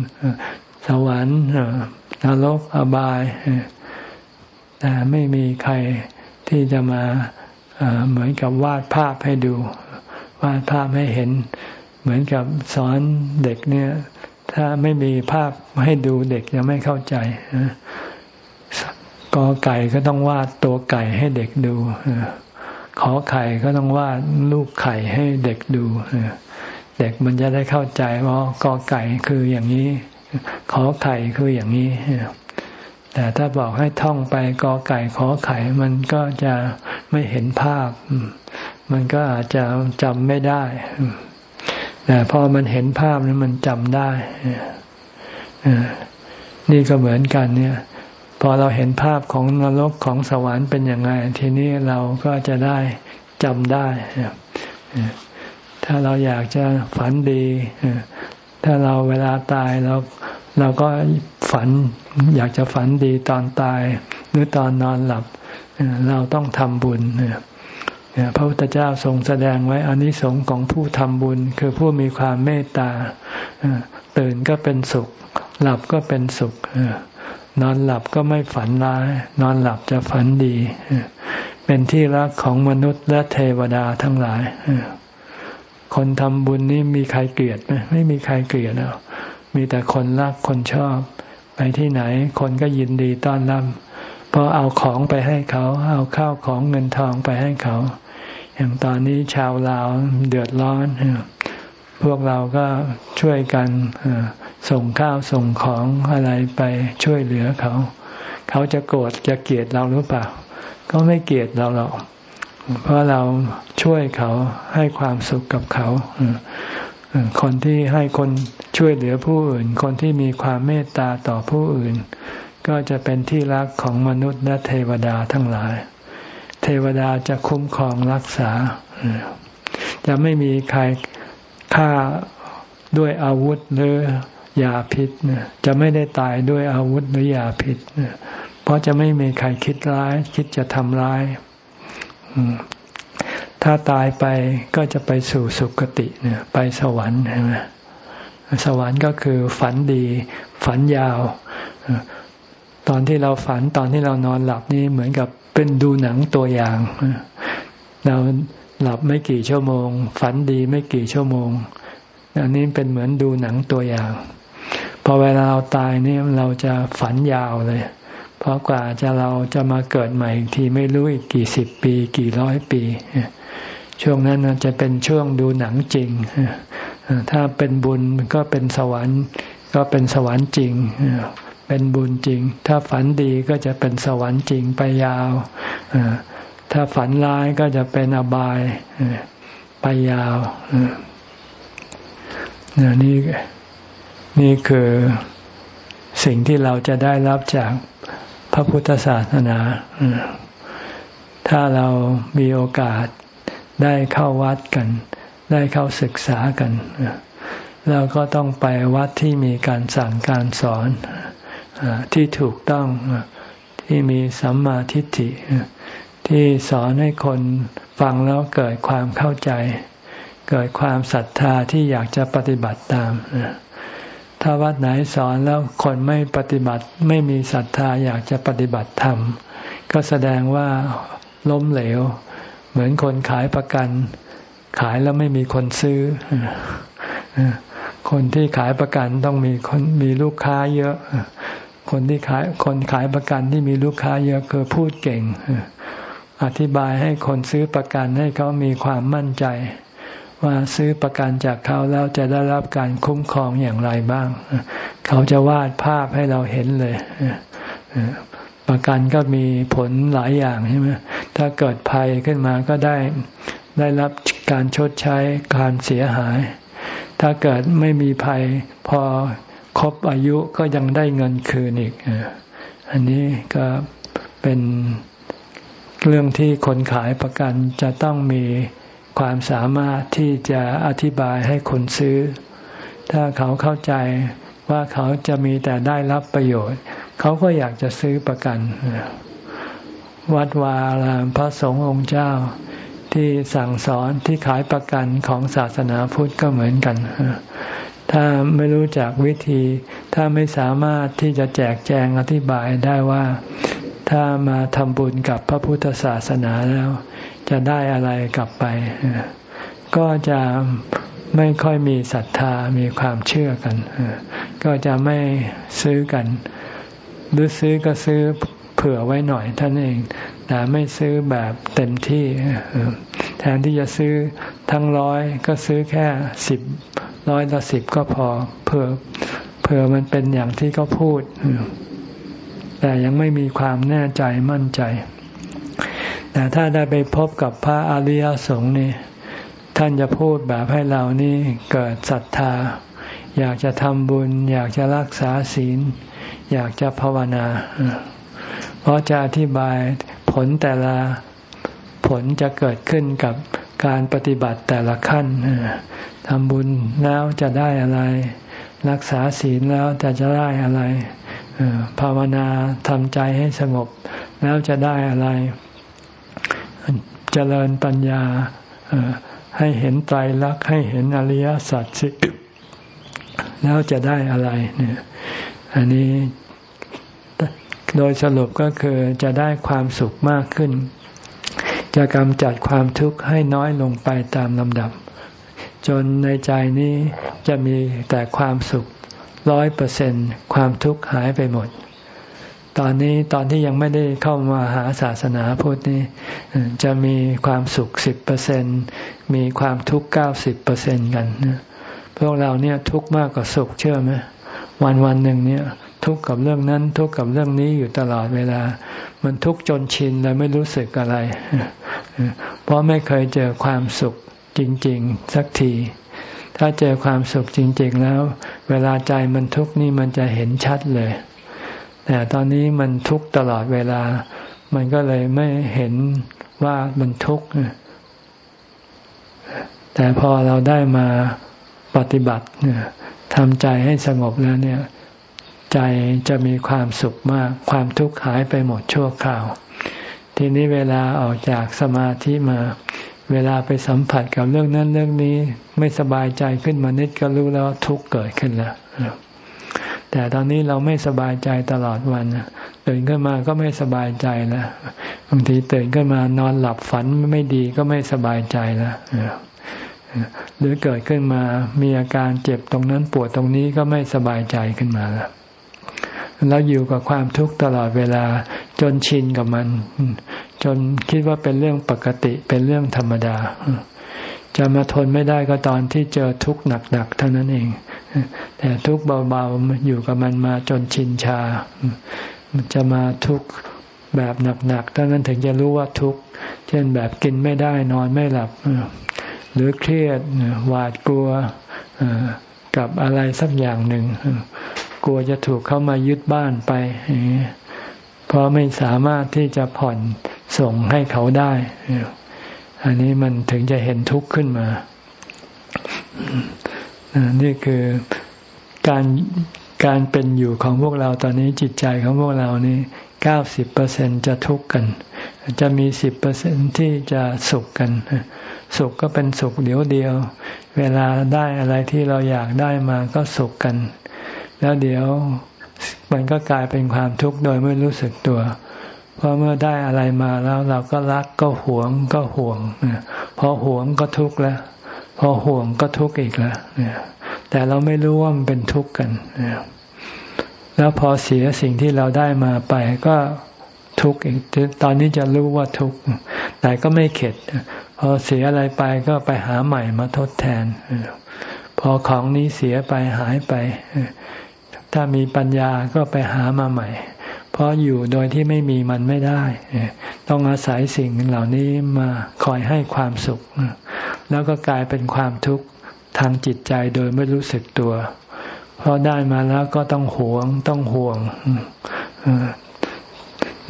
สวรรค์นรกอบายแต่ไม่มีใครที่จะมาเหมือนกับวาดภาพให้ดู วาดภาพให้เห็น เหมือนกับสอนเด็กเนี่ย ถ้าไม่มีภาพให้ดูเด็กยังไม่เข้าใจ กอไก่ก็ต้องวาดตัวไก่ให้เด็กดูขอไข่ก็ต้องวาดลูกไข่ให้เด็กดูเด็กมันจะได้เข้าใจว่ากอไก่คืออย่างนี้ ขอไข่คืออย่างนี้แต่ถ้าบอกให้ท่องไปกอไก่ขอไข่มันก็จะไม่เห็นภาพ มันก็อาจจะจำไม่ได้แต่พอมันเห็นภาพนี้มันจำได้นี่ก็เหมือนกันเนี่ย พอเราเห็นภาพของนรกของสวรรค์เป็นยังไงทีนี้เราก็จะได้จำได้ ถ้าเราอยากจะฝันดี ถ้าเราเวลาตายเราเราก็ฝันอยากจะฝันดีตอนตาย หรือตอนนอนหลับ เราต้องทำบุญพระพุทธเจ้าทรงแสดงไว้อานิสงส์ของผู้ทำบุญ คือผู้มีความเมตตาตื่นก็เป็นสุข หลับก็เป็นสุข นอนหลับก็ไม่ฝันร้าย นอนหลับจะฝันดี เป็นที่รักของมนุษย์และเทวดาทั้งหลาย คนทำบุญนี่มีใครเกลียดไหมไม่มีใครเกลียดหรอกมีแต่คนรักคนชอบ ไปที่ไหนคนก็ยินดีต้อนรับพอเอาของไปให้เขา เอาข้าวของเงินทองไปให้เขา อย่างตอนนี้ชาวลาวเดือดร้อน พวกเราก็ช่วยกัน ส่งข้าวส่งของอะไรไปช่วยเหลือเขา เขาจะโกรธจะเกลียดเราหรือเปล่า ก็ไม่เกลียดเราหรอก เพราะเราช่วยเขาให้ความสุขกับเขา คนที่ให้คนช่วยเหลือผู้อื่น คนที่มีความเมตตาต่อผู้อื่น ก็จะเป็นที่รักของมนุษย์และเทวดาทั้งหลาย เทวดาจะคุ้มครองรักษา จะไม่มีใครฆ่าด้วยอาวุธหรือ ยาพิษจะไม่ได้ตายด้วยอาวุธหรือยาพิษเพราะจะไม่มีใครคิดร้าย คิดจะทำร้าย ถ้าตายไปก็จะไปสู่สุคติเนี่ยไปสวรรค์ใช่ไหมสวรรค์ก็คือฝันดี ฝันยาว ตอนที่เราฝันตอนที่เรานอนหลับนี่เหมือนกับเป็นดูหนังตัวอย่างเราหลับไม่กี่ชั่วโมง ฝันดีไม่กี่ชั่วโมงอันนี้เป็นเหมือนดูหนังตัวอย่าง พอเวลาเราตายเนี่ยเราจะฝันยาวเลย เพราะกว่าจะเราจะมาเกิดใหม่อีกทีไม่รู้อีกกี่สิบปี กี่ร้อยปี ช่วงนั้นจะเป็นช่วงดูหนังจริง ถ้าเป็นบุญก็เป็นสวรรค์ ก็เป็นสวรรค์จริง เป็นบุญจริง ถ้าฝันดีก็จะเป็นสวรรค์จริงไปยาว ถ้าฝันร้ายก็จะเป็นอบายไปยาวนี่ นี่คือสิ่งที่เราจะได้รับจากพระพุทธศาสนา ถ้าเรามีโอกาสได้เข้าวัดกัน ได้เข้าศึกษากัน เราก็ต้องไปวัดที่มีการสั่งการสอนที่ถูกต้องที่มีสัมมาทิฏฐิที่สอนให้คนฟังแล้วเกิดความเข้าใจ เกิดความศรัทธาที่อยากจะปฏิบัติตาม ถ้าวัดไหนสอนแล้วคนไม่ปฏิบัติไม่มีศรัทธาอยากจะปฏิบัติธรรม ก็แสดงว่าล้มเหลว เหมือนคนขายประกัน ขายแล้วไม่มีคนซื้อ คนที่ขายประกันต้องมีคนมีลูกค้าเยอะ คนที่ขายคนขายประกันที่มีลูกค้าเยอะคือพูดเก่ง อธิบายให้คนซื้อประกันให้เขามีความมั่นใจ ว่าซื้อประกันจากเขาแล้วจะได้รับการคุ้มครองอย่างไรบ้าง เขาจะวาดภาพให้เราเห็นเลยประกันก็มีผลหลายอย่างใช่ไหมถ้าเกิดภัยขึ้นมาก็ได้ได้รับการชดใช้การเสียหาย ถ้าเกิดไม่มีภัยพอครบอายุก็ยังได้เงินคืนอีก อันนี้ก็เป็นเรื่องที่คนขายประกันจะต้องมี ความสามารถที่จะอธิบายให้คนซื้อ ถ้าเขาเข้าใจว่าเขาจะมีแต่ได้รับประโยชน์ เขาก็อยากจะซื้อประกัน วัดวาลามพระสงฆ์องค์เจ้าที่สั่งสอนที่ขายประกันของศาสนาพุทธก็เหมือนกัน ถ้าไม่รู้จักวิธี ถ้าไม่สามารถที่จะแจกแจงอธิบายได้ว่า ถ้ามาทำบุญกับพระพุทธศาสนาแล้ว จะได้อะไรกลับไป ก็จะไม่ค่อยมีศรัทธามีความเชื่อกัน ก็จะไม่ซื้อกัน หรือซื้อก็ซื้อเผื่อไว้หน่อยท่านเอง แต่ไม่ซื้อแบบเต็มที่ แทนที่จะซื้อทั้งร้อยก็ซื้อแค่สิบร้อยละสิบก็พอเผื่อเผื่อมันเป็นอย่างที่เขาพูด แต่ยังไม่มีความแน่ใจมั่นใจ แต่ถ้าได้ไปพบกับพระอริยสงฆ์นี่ท่านจะพูดแบบให้เรานี่เกิดศรัทธา อยากจะทำบุญ อยากจะรักษาศีล อยากจะภาวนา เพราะจะอธิบายผลแต่ละผลจะเกิดขึ้นกับการปฏิบัติแต่ละขั้นทำบุญแล้วจะได้อะไร รักษาศีลแล้วจะจะได้อะไรภาวนาทำใจให้สงบแล้วจะได้อะไร เจริญปัญญาให้เห็นไตรลักษณ์ให้เห็นอริยสัจสิแล้วจะได้อะไรเนี่ยอันนี้โดยสรุปก็คือจะได้ความสุขมากขึ้น จะกำจัดความทุกข์ให้น้อยลงไปตามลำดับ จนในใจนี้จะมีแต่ความสุขร้อยเปอร์เซ็นความทุกข์หายไปหมด ตอนนี้ตอนที่ยังไม่ได้เข้ามาหาศาสนาพุทธนี้จะมีความสุขสิบเปอร์เซ็นมีความทุกข์เก้าสิบเปอร์เซ็นกันพวกเราเนี่ยทุกข์มากกว่าสุขเชื่อไหมวันวันหนึ่งเนี่ย ทุกข์กับเรื่องนั้น ทุกข์กับเรื่องนี้อยู่ตลอดเวลา มันทุกข์จนชินเลยไม่รู้สึกอะไร เพราะไม่เคยเจอความสุขจริง ๆ สักที ถ้าเจอความสุขจริง ๆ แล้ว เวลาใจมันทุกข์นี่มันจะเห็นชัดเลย แต่ตอนนี้มันทุกข์ตลอดเวลา มันก็เลยไม่เห็นว่ามันทุกข์แต่พอเราได้มาปฏิบัติทำใจให้สงบแล้วเนี่ย ใจจะมีความสุขมาก ความทุกข์หายไปหมดชั่วคราว ทีนี้เวลาออกจากสมาธิมา เวลาไปสัมผัสกับเรื่องนั้นเรื่องนี้ ไม่สบายใจขึ้นมานิดก็รู้แล้วทุกข์เกิดขึ้นแล้ว แต่ตอนนี้เราไม่สบายใจตลอดวันตื่นขึ้นมาก็ไม่สบายใจแล้วบางทีตื่นขึ้นมานอนหลับฝันไม่ดีก็ไม่สบายใจแล้วหรือเกิดขึ้นมามีอาการเจ็บตรงนั้นปวดตรงนี้ก็ไม่สบายใจขึ้นมาแล้วแล้วอยู่กับความทุกข์ตลอดเวลา จนชินกับมัน จนคิดว่าเป็นเรื่องปกติเป็นเรื่องธรรมดา จะมาทนไม่ได้ก็ตอนที่เจอทุกข์หนักๆเท่านั้นเอง แต่ทุกข์เบาๆอยู่กับมันมาจนชินชาจะมาทุกข์แบบหนักๆเท่านั้นถึงจะรู้ว่าทุกข์เช่นแบบกินไม่ได้นอนไม่หลับ หรือเครียดหวาดกลัวกับอะไรสักอย่างหนึ่ง กลัวจะถูกเข้ามายึดบ้านไป เพราะไม่สามารถที่จะผ่อนส่งให้เขาได้ อันนี้มันถึงจะเห็นทุกข์ขึ้นมา นี่คือการการเป็นอยู่ของพวกเราตอนนี้จิตใจของพวกเรานี่เก้าสิบเปอร์เซ็นจะทุกข์กัน จะมีสิบเปอร์เซ็นที่จะสุขกัน สุขก็เป็นสุขเดียวเดียว เวลาได้อะไรที่เราอยากได้มาก็สุขกัน แล้วเดี๋ยวมันก็กลายเป็นความทุกข์โดยไม่รู้สึกตัว เพราะเมื่อได้อะไรมาแล้วเราก็รักก็หวงก็ห่วงพอหวงก็ทุกข์แล้ว พอห่วงก็ทุกข์อีกแล้วแต่เราไม่รู้ว่ามันเป็นทุกข์กันแล้วพอเสียสิ่งที่เราได้มาไปก็ทุกข์อีกตอนนี้จะรู้ว่าทุกข์แต่ก็ไม่เข็ด พอเสียอะไรไปก็ไปหาใหม่มาทดแทน พอของนี้เสียไปหายไป ถ้ามีปัญญาก็ไปหามาใหม่ ราะอยู่โดยที่ไม่มีมันไม่ได้ ต้องอาศัยสิ่งเหล่านี้มาคอยให้ความสุข แล้วก็กลายเป็นความทุกข์ทางจิตใจโดยไม่รู้สึกตัว เพอได้มาแล้วก็ต้องหวงต้องห่วง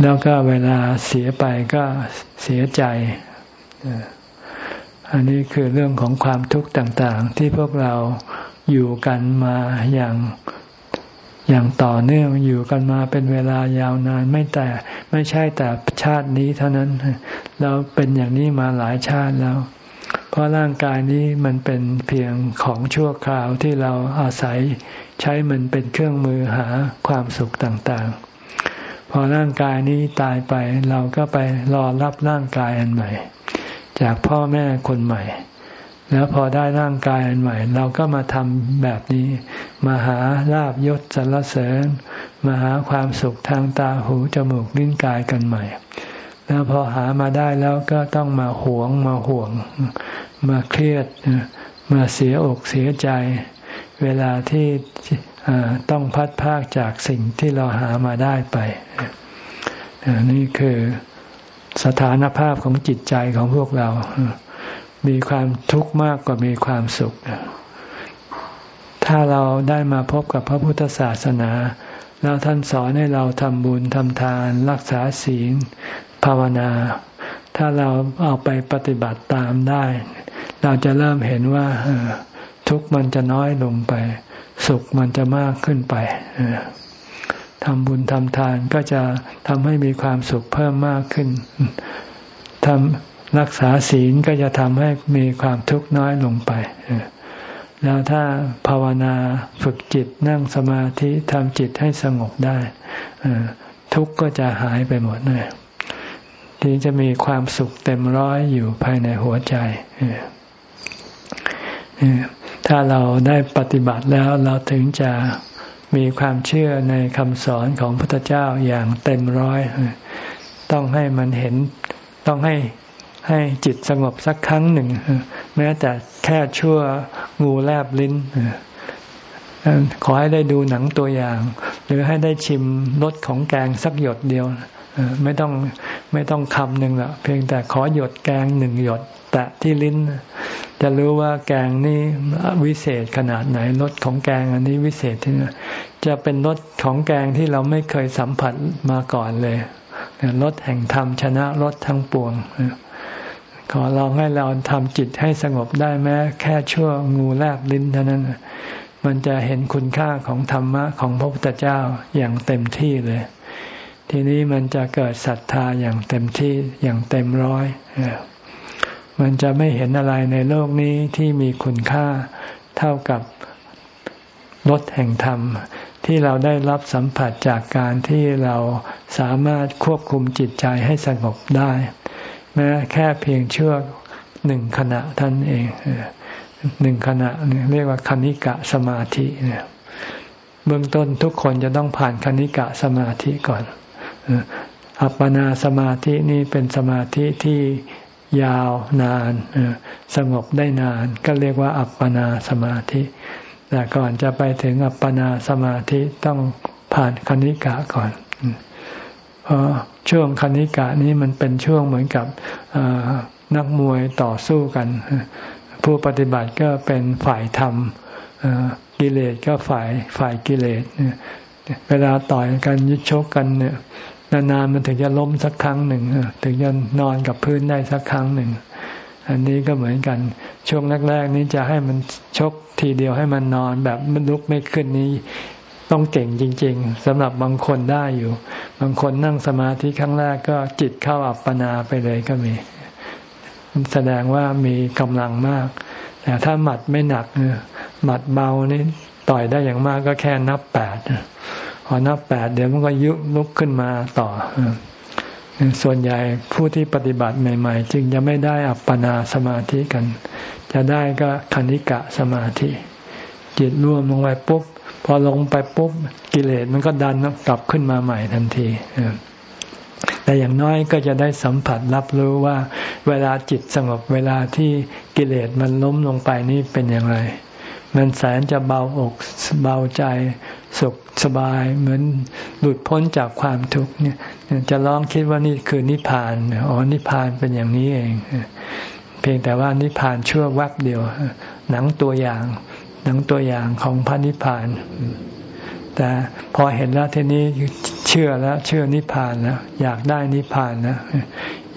แล้วก็เวลาเสียไปก็เสียใจ อันนี้คือเรื่องของความทุกข์ต่าง ๆ ที่พวกเราอยู่กันมาอย่าง อย่างต่อเนื่องอยู่กันมาเป็นเวลายาวนานไม่แต่ไม่ใช่แต่ชาตินี้เท่านั้น เราเป็นอย่างนี้มาหลายชาติแล้ว เพราะร่างกายนี้มันเป็นเพียงของชั่วคราวที่เราอาศัยใช้มันเป็นเครื่องมือหาความสุขต่างๆ พอร่างกายนี้ตายไปเราก็ไปรอรับร่างกายอันใหม่ จากพ่อแม่คนใหม่ แล้วพอได้ร่างกายอันใหม่ เราก็มาทำแบบนี้ มาหาลาบยศสรรเสริญ มาหาความสุขทางตาหูจมูกลิ้นกายกันใหม่ แล้วพอหามาได้แล้วก็ต้องมาหวงมาห่วง มาเครียด มาเสียอกเสียใจ เวลาที่ต้องพัดพากจากสิ่งที่เราหามาได้ไป นี่คือสถานภาพของจิตใจของพวกเรา มีความทุกข์มากกว่ามีความสุข ถ้าเราได้มาพบกับพระพุทธศาสนา แล้วท่านสอนให้เราทำบุญทำทาน รักษาศีล ภาวนา ถ้าเราเอาไปปฏิบัติตามได้ เราจะเริ่มเห็นว่าทุกข์มันจะน้อยลงไป สุขมันจะมากขึ้นไปทำบุญทำทานก็จะทำให้มีความสุขเพิ่มมากขึ้นทำ รักษาศีลก็จะทำให้มีความทุกข์น้อยลงไป แล้วถ้าภาวนาฝึกจิตนั่งสมาธิทำจิตให้สงบได้ ทุกข์ก็จะหายไปหมดเลยที่จะมีความสุขเต็มร้อยอยู่ภายในหัวใจ ถ้าเราได้ปฏิบัติแล้วเราถึงจะมีความเชื่อในคำสอนของพระพุทธเจ้าอย่างเต็มร้อย ต้องให้มันเห็น ต้องให้ ให้จิตสงบสักครั้งหนึ่ง แม้แต่แค่ชั่วงูแลบลิ้น ขอให้ได้ดูหนังตัวอย่าง หรือให้ได้ชิมรสของแกงสักหยดเดียว ไม่ต้องไม่ต้องคำหนึ่งละเพียงแต่ขอหยดแกงหนึ่งหยด แตะที่ลิ้น จะรู้ว่าแกงนี้วิเศษขนาดไหนรสของแกงอันนี้วิเศษที่จะเป็นรสของแกงที่เราไม่เคยสัมผัสมาก่อนเลยรสแห่งธรรมชนะรสทั้งปวง ขอลองให้เราทำจิตให้สงบได้แม้แค่ชั่วงูแลบลิ้นเท่านั้น มันจะเห็นคุณค่าของธรรมะของพระพุทธเจ้าอย่างเต็มที่เลย ทีนี้มันจะเกิดศรัทธาอย่างเต็มที่อย่างเต็มร้อย มันจะไม่เห็นอะไรในโลกนี้ที่มีคุณค่าเท่ากับรสแห่งธรรมที่เราได้รับสัมผัสจากการที่เราสามารถควบคุมจิตใจให้สงบได้ แม้แค่เพียงเชั่วหนึ่งขณะท่านเองหนึ่งขณะเรียกว่าคณิกะสมาธิเนี่ยเบื้องต้นทุกคนจะต้องผ่านคณิกะสมาธิก่อนอัปปนาสมาธินี่เป็นสมาธิที่ยาวนานสงบได้นานก็เรียกว่า อัปปนาสมาธิ แต่ก่อนจะไปถึงอัปปนาสมาธิต้องผ่านคณิกะก่อนเพราะ ช่วงคณิกะนี้มันเป็นช่วงเหมือนกับนักมวยต่อสู้กัน ผู้ปฏิบัติก็เป็นฝ่ายธรรมกิเลสก็ฝ่ายฝ่ายกิเลสเวลาต่อยกันยึดชกกันเนี่ยนานๆมันถึงจะล้มสักครั้งหนึ่งถึงจะนอนกับพื้นได้สักครั้งหนึ่ง อันนี้ก็เหมือนกัน ช่วงแรกๆนี้จะให้มันชกทีเดียวให้มันนอนแบบมันลุกไม่ขึ้นนี้ ต้องเก่งจริง ๆสำหรับบางคนได้อยู่ บางคนนั่งสมาธิครั้งแรกก็จิตเข้าอัปปนาไปเลยก็มี แสดงว่ามีกำลังมาก แต่ถ้าหมัดไม่หนักหมัดเบานี่ต่อยได้อย่างมากก็แค่นับแปดพอนับแปดเดี๋ยวมันก็ยุบลุกขึ้นมาต่อ ส่วนใหญ่ผู้ที่ปฏิบัติใหม่ ๆ จึงจะไม่ได้อัปปนาสมาธิกัน จะได้ก็คณิกะสมาธิ จิตรวมลงไปปุ๊บ พอลงไปปุ๊บกิเลสมันก็ดันกลับขึ้นมาใหม่ทันทีแต่อย่างน้อยก็จะได้สัมผัสรับรู้ว่า เวลาจิตสงบเวลาที่กิเลสมันล้มลงไปนี่เป็นอย่างไร มันแสนจะเบาอกเบาใจสุขสบาย เหมือนหลุดพ้นจากความทุกข์เนี่ย จะลองคิดว่านี่คือนิพพานอ๋อนิพพานเป็นอย่างนี้เอง เพียงแต่ว่านิพพานชั่ววับเดียว หนังตัวอย่าง หนังตัวอย่างของพระนิพพาน แต่พอเห็นแล้วทีนี้เชื่อแล้วเชื่อนิพพานแล้วอยากได้นิพพานนะ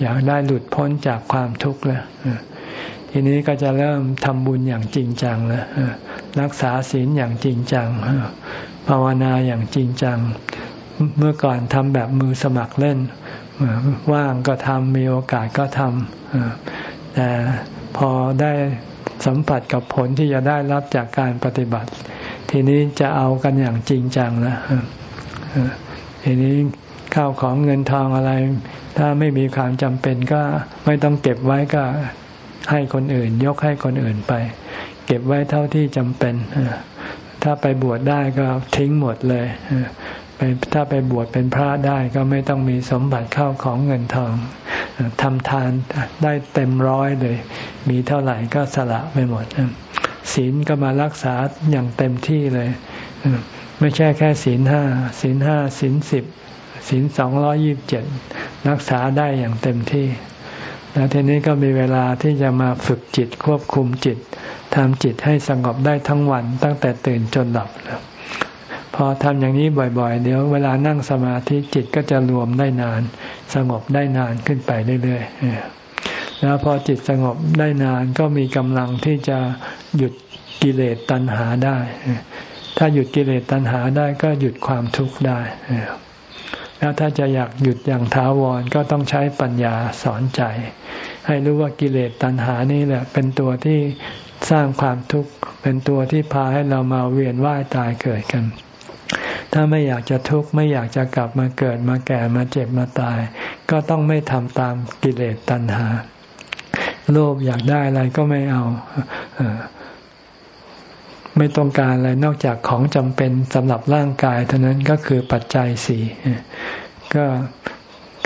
อยากได้หลุดพ้นจากความทุกข์แล้วทีนี้ก็จะเริ่มทำบุญอย่างจริงจังแล้วรักษาศีลอย่างจริงจังภาวนาอย่างจริงจัง เมื่อก่อนทำแบบมือสมัครเล่น ว่างก็ทำมีโอกาสก็ทำแต่พอได้ สัมผัสกับผลที่จะได้รับจากการปฏิบัติ ทีนี้จะเอากันอย่างจริงจังแล้วทีนี้ข้าวของเงินทองอะไร ถ้าไม่มีความจำเป็นก็ไม่ต้องเก็บไว้ก็ให้คนอื่น ยกให้คนอื่นไป เก็บไว้เท่าที่จำเป็นถ้าไปบวชได้ก็ทิ้งหมดเลย ถ้าไปบวชเป็นพระได้ก็ไม่ต้องมีสมบัติเข้าของเงินทองทำทานได้เต็มร้อยเลย มีเท่าไหร่ก็สละไปหมดศีลก็มารักษาอย่างเต็มที่เลย ไม่ใช่แค่ศีลห้าศีลห้าศีลสิบศีลสองร้อยิบเจ็ดรักษาได้อย่างเต็มที่ แล้วทีนี้ก็มีเวลาที่จะมาฝึกจิตควบคุมจิตทำจิตให้สงบได้ทั้งวันตั้งแต่ตื่นจนหลับ พอทำอย่างนี้บ่อยๆ เดี๋ยวเวลานั่งสมาธิจิตก็จะรวมได้นาน สงบได้นานขึ้นไปเรื่อยๆแล้วพอจิตสงบได้นานก็มีกำลังที่จะหยุดกิเลสตัณหาได้ ถ้าหยุดกิเลสตัณหาได้ก็หยุดความทุกข์ได้ แล้วถ้าจะอยากหยุดอย่างท้าวรก็ต้องใช้ปัญญาสอนใจ ให้รู้ว่ากิเลสตัณหานี่แหละ เป็นตัวที่สร้างความทุกข์ เป็นตัวที่พาให้เรามาเวียนว่ายตายเกิดกัน ถ้าไม่อยากจะทุกข์ไม่อยากจะกลับมาเกิดมาแก่มาเจ็บมาตาย ก็ต้องไม่ทำตามกิเลสตัณหา โลภอยากได้อะไรก็ไม่เอาไม่ต้องการอะไรนอกจากของจำเป็นสำหรับร่างกาย เท่านั้นก็คือปัจจัยสี่ก็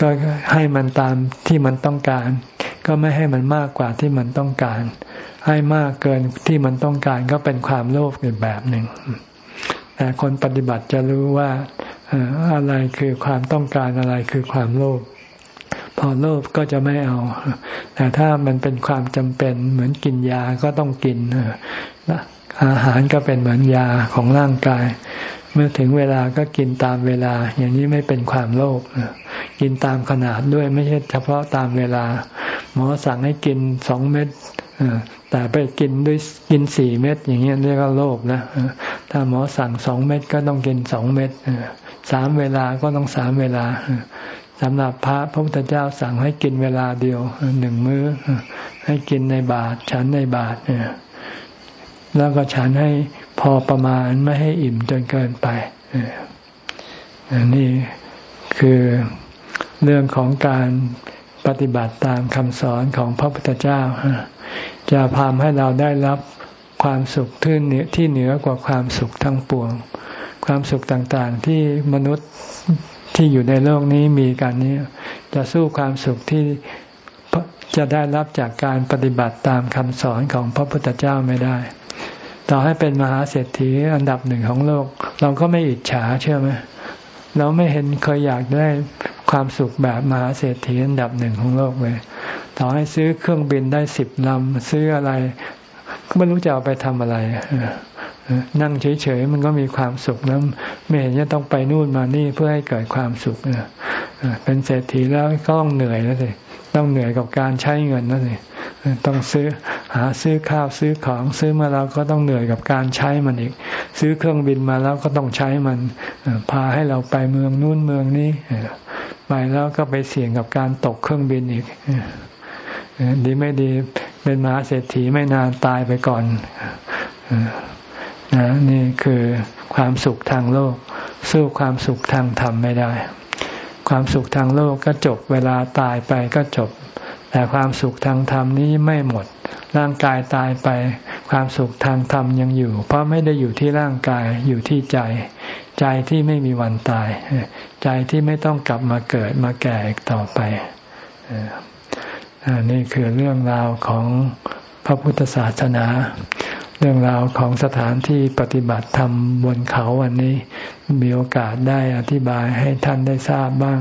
ก็ให้มันตามที่มันต้องการ ก็ไม่ให้มันมากกว่าที่มันต้องการ ให้มากเกินที่มันต้องการก็เป็นความโลภอีกแบบหนึ่ง แต่คนปฏิบัติจะรู้ว่าอะไรคือความต้องการอะไรคือความโลภพอโลภก็จะไม่เอา แต่ถ้ามันเป็นความจำเป็นเหมือนกินยาก็ต้องกินอาหารก็เป็นเหมือนยาของร่างกาย เมื่อถึงเวลาก็กินตามเวลา อย่างนี้ไม่เป็นความโลภกินตามขนาดด้วยไม่ใช่เฉพาะตามเวลา หมอสั่งให้กินสองเม็ดแต่ไปกินด้วยกินสี่เม็ดอย่างเงี้เรียกว่าโลภนะ ถ้าหมอสั่งสองเม็ดก็ต้องกินสองเม็ดสามเวลาก็ต้องสามเวลาสำหรับพระพระพุทธเจ้าสั่งให้กินเวลาเดียวหนึ่งมื้อ ให้กินในบาตรฉันในบาตรแล้วก็ฉันให้พอประมาณไม่ให้อิ่มจนเกินไปนี่คือเรื่องของการปฏิบัติตามคำสอนของพระพุทธเจ้าจะพามให้เราได้รับ ความสุขที่เหนือที่เหนือกว่าความสุขทั้งปวง ความสุขต่างๆ ที่มนุษย์ที่อยู่ในโลกนี้มีกันนี้จะสู้ความสุขที่จะได้รับจากการปฏิบัติตามคำสอนของพระพุทธเจ้าไม่ได้ ต่อให้เป็นมหาเศรษฐีอันดับหนึ่งของโลก เราก็ไม่อิจฉาเชื่อไหมเราไม่เห็นเคยอยากได้ความสุขแบบมหาเศรษฐีอันดับหนึ่งของโลกเลย ต่อให้ซื้อเครื่องบินได้สิบลำซื้ออะไร ไม่รู้จะเอาไปทำอะไรนั่งเฉยๆมันก็มีความสุขแล้วไม่เห็นจะต้องไปนู่นมานี่เพื่อให้เกิดความสุขเป็นเศรษฐีแล้วก็ต้องเหนื่อยแล้วสิต้องเหนื่อยกับการใช้เงินนั่นเองต้องซื้อหาซื้อข้าวซื้อของซื้อมาแล้วก็ต้องเหนื่อยกับการใช้มันอีก ซื้อเครื่องบินมาแล้วก็ต้องใช้มันพาให้เราไปเมืองนู่นเมืองนี้ไปแล้วก็ไปเสี่ยงกับการตกเครื่องบินอีกดีไม่ดี เป็นมหาเศรษฐีไม่นานตายไปก่อนนะนี่คือความสุขทางโลก สู้ความสุขทางธรรมไม่ได้ ความสุขทางโลกก็จบเวลาตายไปก็จบ แต่ความสุขทางธรรมนี้ไม่หมด ร่างกายตายไป ความสุขทางธรรมยังอยู่ เพราะไม่ได้อยู่ที่ร่างกายอยู่ที่ใจ ใจที่ไม่มีวันตาย ใจที่ไม่ต้องกลับมาเกิดมาแก่อีกต่อไป นี่คือเรื่องราวของพระพุทธศาสนา เรื่องราวของสถานที่ปฏิบัติธรรมบนเขาวันนี้ มีโอกาสได้อธิบายให้ท่านได้ทราบบ้าง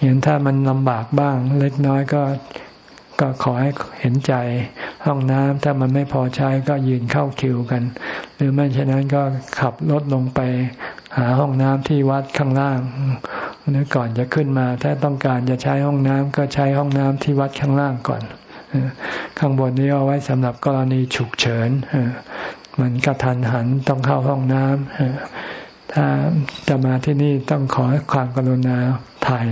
อย่างถ้ามันลำบากบ้าง เล็กน้อยก็ก็ขอให้เห็นใจ ห้องน้ำถ้ามันไม่พอใช้ก็ยืนเข้าคิวกัน หรือไม่เช่นนั้นก็ขับรถลงไปหาห้องน้ำที่วัดข้างล่าง นึกก่อนจะขึ้นมา ถ้าต้องการจะใช้ห้องน้ำก็ใช้ห้องน้ำที่วัดข้างล่างก่อน ข้างบนนี้เอาไว้สำหรับกรณีฉุกเฉินมันกระทันหันต้องเข้าห้องน้ำถ้าจะมาที่นี่ต้องขอความกรุณาถ่าย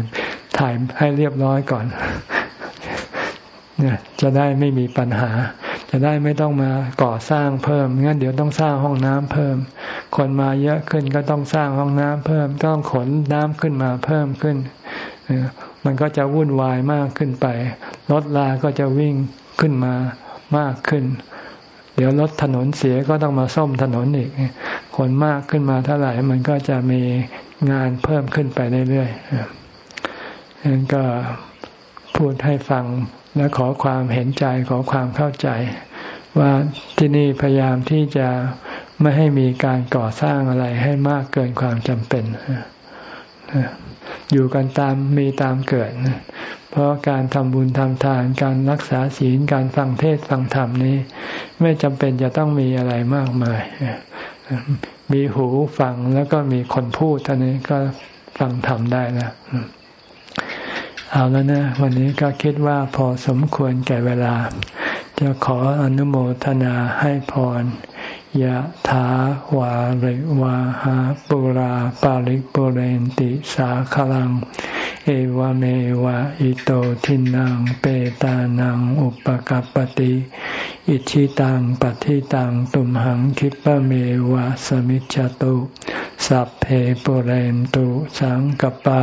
ถ่ายให้เรียบร้อยก่อน จะได้ไม่มีปัญหา จะได้ไม่ต้องมาก่อสร้างเพิ่มงั้นเดี๋ยวต้องสร้างห้องน้ำเพิ่ม คนมาเยอะขึ้นก็ต้องสร้างห้องน้ำเพิ่ม ต้องขนน้ำขึ้นมาเพิ่มขึ้นมันก็จะวุ่นวายมากขึ้นไปรถลาก็จะวิ่งขึ้นมามากขึ้น เดี๋ยวรถถนนเสียก็ต้องมาซ่อมถนนอีกคนมากขึ้นมาเท่าไหร่มันก็จะมีงานเพิ่มขึ้นไปเรื่อยๆนั้นก็ พูดให้ฟังและขอความเห็นใจขอความเข้าใจ ว่าที่นี่พยายามที่จะไม่ให้มีการก่อสร้างอะไรให้มากเกินความจำเป็นอยู่กันตามมีตามเกิด เพราะการทำบุญทำทาน การรักษาศีล การฟังเทศฟังธรรมนี้ ไม่จำเป็นจะต้องมีอะไรมากมาย มีหูฟังแล้วก็มีคนพูดท่านี้ก็ฟังธรรมได้นะ เอาแล้วนะ วันนี้ก็คิดว่าพอสมควรแก่เวลา จะขออนุโมทนาให้พรยะถาวาริวาหาปุราปาริกปุเรนติสาคลัง เอวเมวะอิโตทินังเปตานังอุปกัปติอิชิตังปฏิตังตุมหังคิปะเมวะสมิจจตุ สัพเพปุเรนตุสังกปา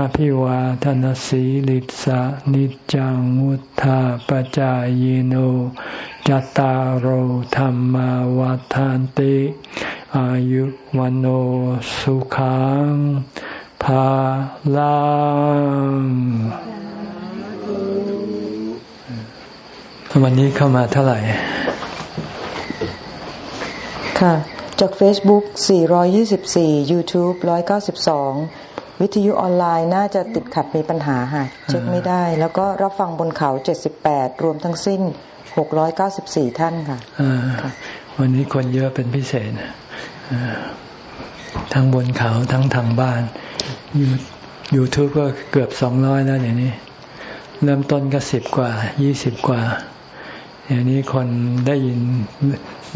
อภิวาทนสีลิสานิจังมุธาปจายโนจตารโหธรรมวาทานติ อายุวันโอสุขังภาลังวันนี้เข้ามาเท่าไหร่ ค่ะ จาก Facebook 424 YouTube 192 วิทยุออนไลน์น่าจะติดขัดมีปัญหาค่ะเช็คไม่ได้ แล้วก็รับฟังบนเขา 78 รวมทั้งสิ้น 694 ท่านค่ะวันนี้คนเยอะเป็นพิเศษทั้งบนเขาทั้งทางบ้านยูทูบก็เกือบสองร้อยแล้วเดี๋ยวนี้ เริ่มต้นก็สิบกว่ายี่สิบกว่า อย่างนี้คนได้ยิน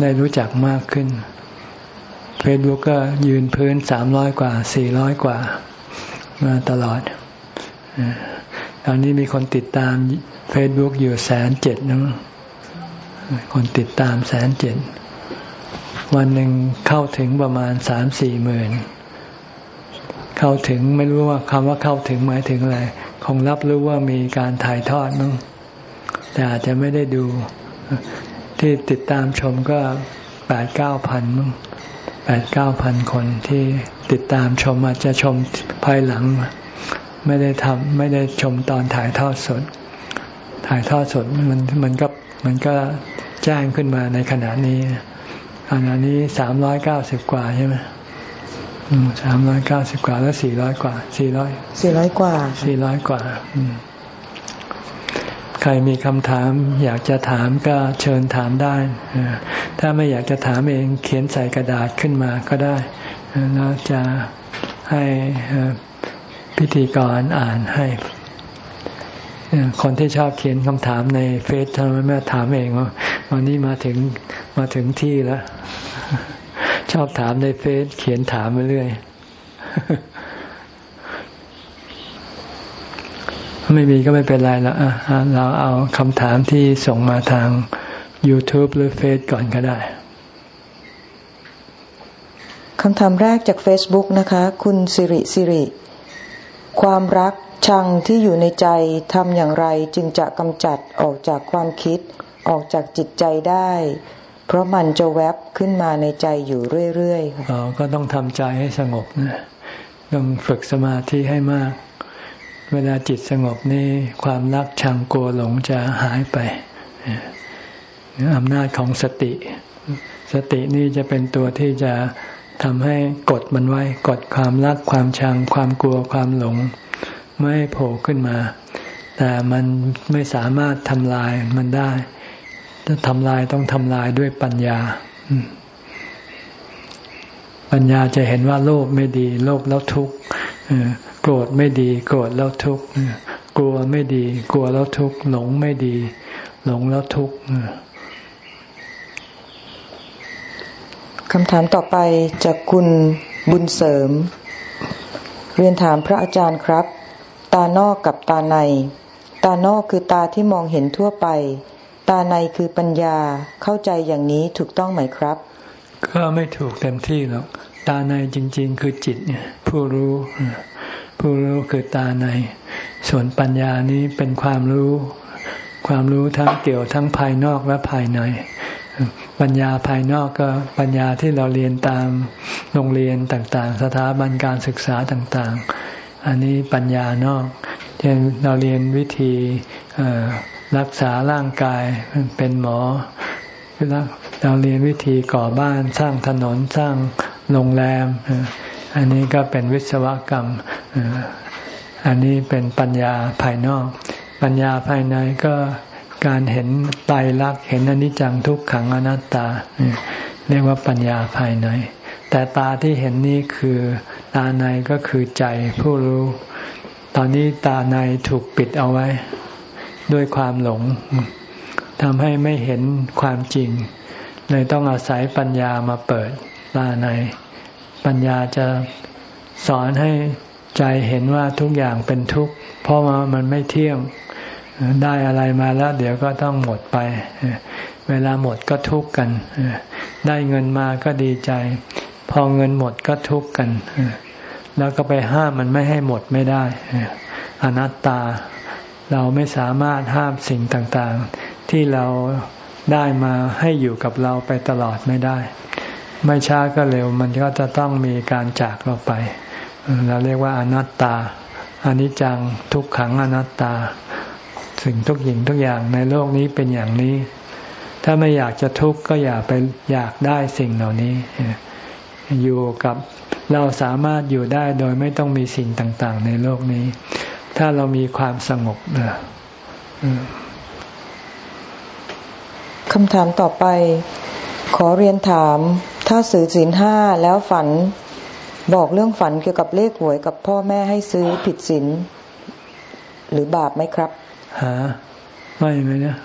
ได้รู้จักมากขึ้นเฟซบุ๊กก็ยืนพื้นสามร้อยกว่าสี่ร้อยกว่า มาตลอดตอนนี้มีคนติดตามเฟซบุ๊กอยู่แสนเจ็ดนะคนติดตามแสนเจ็ด วันหนึ่งเข้าถึงประมาณสามสี่หมื่น เข้าถึงไม่รู้ว่าคำว่าเข้าถึงหมายถึงอะไร คงรับรู้ว่ามีการถ่ายทอดมั้งแต่อาจจะไม่ได้ดู ที่ติดตามชมก็แปดเก้าพันมั้งแปดเก้าพันคนที่ ติดตามชมอาจจะชมภายหลัง ไม่ได้ทำไม่ได้ชมตอนถ่ายทอดสด ถ่ายทอดสดมันมันก็มันก็แจ้งขึ้นมาในขณะนี้ขณะนี้สามร้อยเก้าสิบกว่าใช่ไหมสามร้อยเก้าสิบกว่าแล้วสี่ร้อยกว่าสี่ร้อยสี่ร้อยกว่าสี่ร้อยกว่าใครมีคำถาม อยากจะถามก็เชิญถามได้ถ้าไม่อยากจะถามเองเขียนใส่กระดาษขึ้นมาก็ได้ แล้วจะให้พิธีกรอ่านให้ คนที่ชอบเขียนคำถามในเฟซทำไมไม่ถามเองว่าวันนี้มาถึงมาถึงที่แล้ว ชอบถามในเฟซเขียนถามไปเรื่อยไม่มีก็ไม่เป็นไรแล้วเราเอาคำถามที่ส่งมาทาง YouTube หรือเฟซก่อนก็ได้ คำถามแรกจาก Facebook นะคะ คุณสิริสิริ ความรักชังที่อยู่ในใจทำอย่างไรจึงจะกำจัดออกจากความคิด ออกจากจิตใจได้ เพราะมันจะแวบขึ้นมาในใจอยู่เรื่อยๆค่ะก็ต้องทำใจให้สงบนะต้องฝึกสมาธิให้มาก เวลาจิตสงบนี่ความรักชังกลัวหลงจะหายไปอำนาจของสติ สตินี่จะเป็นตัวที่จะ ทำให้กดมันไว้กดความรักความชัง ความกลัวความหลง ไม่โผล่ขึ้นมา แต่มันไม่สามารถทำลายมันได้ถ้าทำลายต้องทำลายด้วยปัญญา ปัญญาจะเห็นว่าโลภไม่ดี โลภแล้วทุกข์โกรธไม่ดี โกรธแล้วทุกข์กลัวไม่ดี กลัวแล้วทุกข์หลงไม่ดี หลงแล้วทุกข์ คำถามต่อไปจากคุณบุญเสริม เรียนถามพระอาจารย์ครับ ตานอกกับตาใน ตานอกคือตาที่มองเห็นทั่วไป ตาในคือปัญญาเข้าใจอย่างนี้ถูกต้องไหมครับ ก็ไม่ถูกเต็มที่หรอกตาในจริง ๆ คือจิตเนี่ยผู้รู้ ผู้รู้คือตาใน ส่วนปัญญานี้เป็นความรู้ ความรู้ทั้งเกี่ยวทั้งภายนอกและภายใน ปัญญาภายนอกก็ปัญญาที่เราเรียนตามโรงเรียนต่างๆ สถาบันการศึกษาต่างๆ อันนี้ปัญญานอก เช่นเราเรียนวิธีรักษาร่างกายเป็นหมอเราเรียนวิธีก่อบ้านสร้างถนนสร้างโรงแรม อันนี้ก็เป็นวิศวกรรม อันนี้เป็นปัญญาภายนอก ปัญญาภายในก็ การเห็นไตรลักษณ์เห็นอนิจจังทุกขังอนัตตา เรียกว่าปัญญาภายใน แต่ตาที่เห็นนี้คือตาในก็คือใจผู้รู้ ตอนนี้ตาในถูกปิดเอาไว้ ด้วยความหลงทำให้ไม่เห็นความจริง เลยต้องอาศัยปัญญามาเปิดตาใน ปัญญาจะสอนให้ใจเห็นว่าทุกอย่างเป็นทุกข์ เพราะว่ามันไม่เที่ยง ได้อะไรมาแล้ว เดี๋ยวก็ต้องหมดไป เวลาหมดก็ทุกข์กัน ได้เงินมาก็ดีใจ พอเงินหมดก็ทุกข์กัน แล้วก็ไปห้ามมันไม่ให้หมดไม่ได้ อนัตตาเราไม่สามารถห้ามสิ่งต่างๆ ที่เราได้มาให้อยู่กับเราไปตลอดไม่ได้ ไม่ช้าก็เร็วมันก็จะต้องมีการจากเราไป เราเรียกว่าอนัตตาอนิจจังทุกขังอนัตตา สิ่งทุกหญิงทุกอย่างในโลกนี้เป็นอย่างนี้ ถ้าไม่อยากจะทุกข์ก็อย่าไปอยากได้สิ่งเหล่านี้ อยู่กับเราสามารถอยู่ได้โดยไม่ต้องมีสิ่งต่าง ๆ ในโลกนี้ ถ้าเรามีความสงบคำถามต่อไป ขอเรียนถาม ถ้าซื้อสินห้าแล้วฝันบอกเรื่องฝันเกี่ยวกับเลขหวยกับพ่อแม่ให้ซื้อผิดศีลหรือบาปไหมครับ ฮะไม่ไหมนะ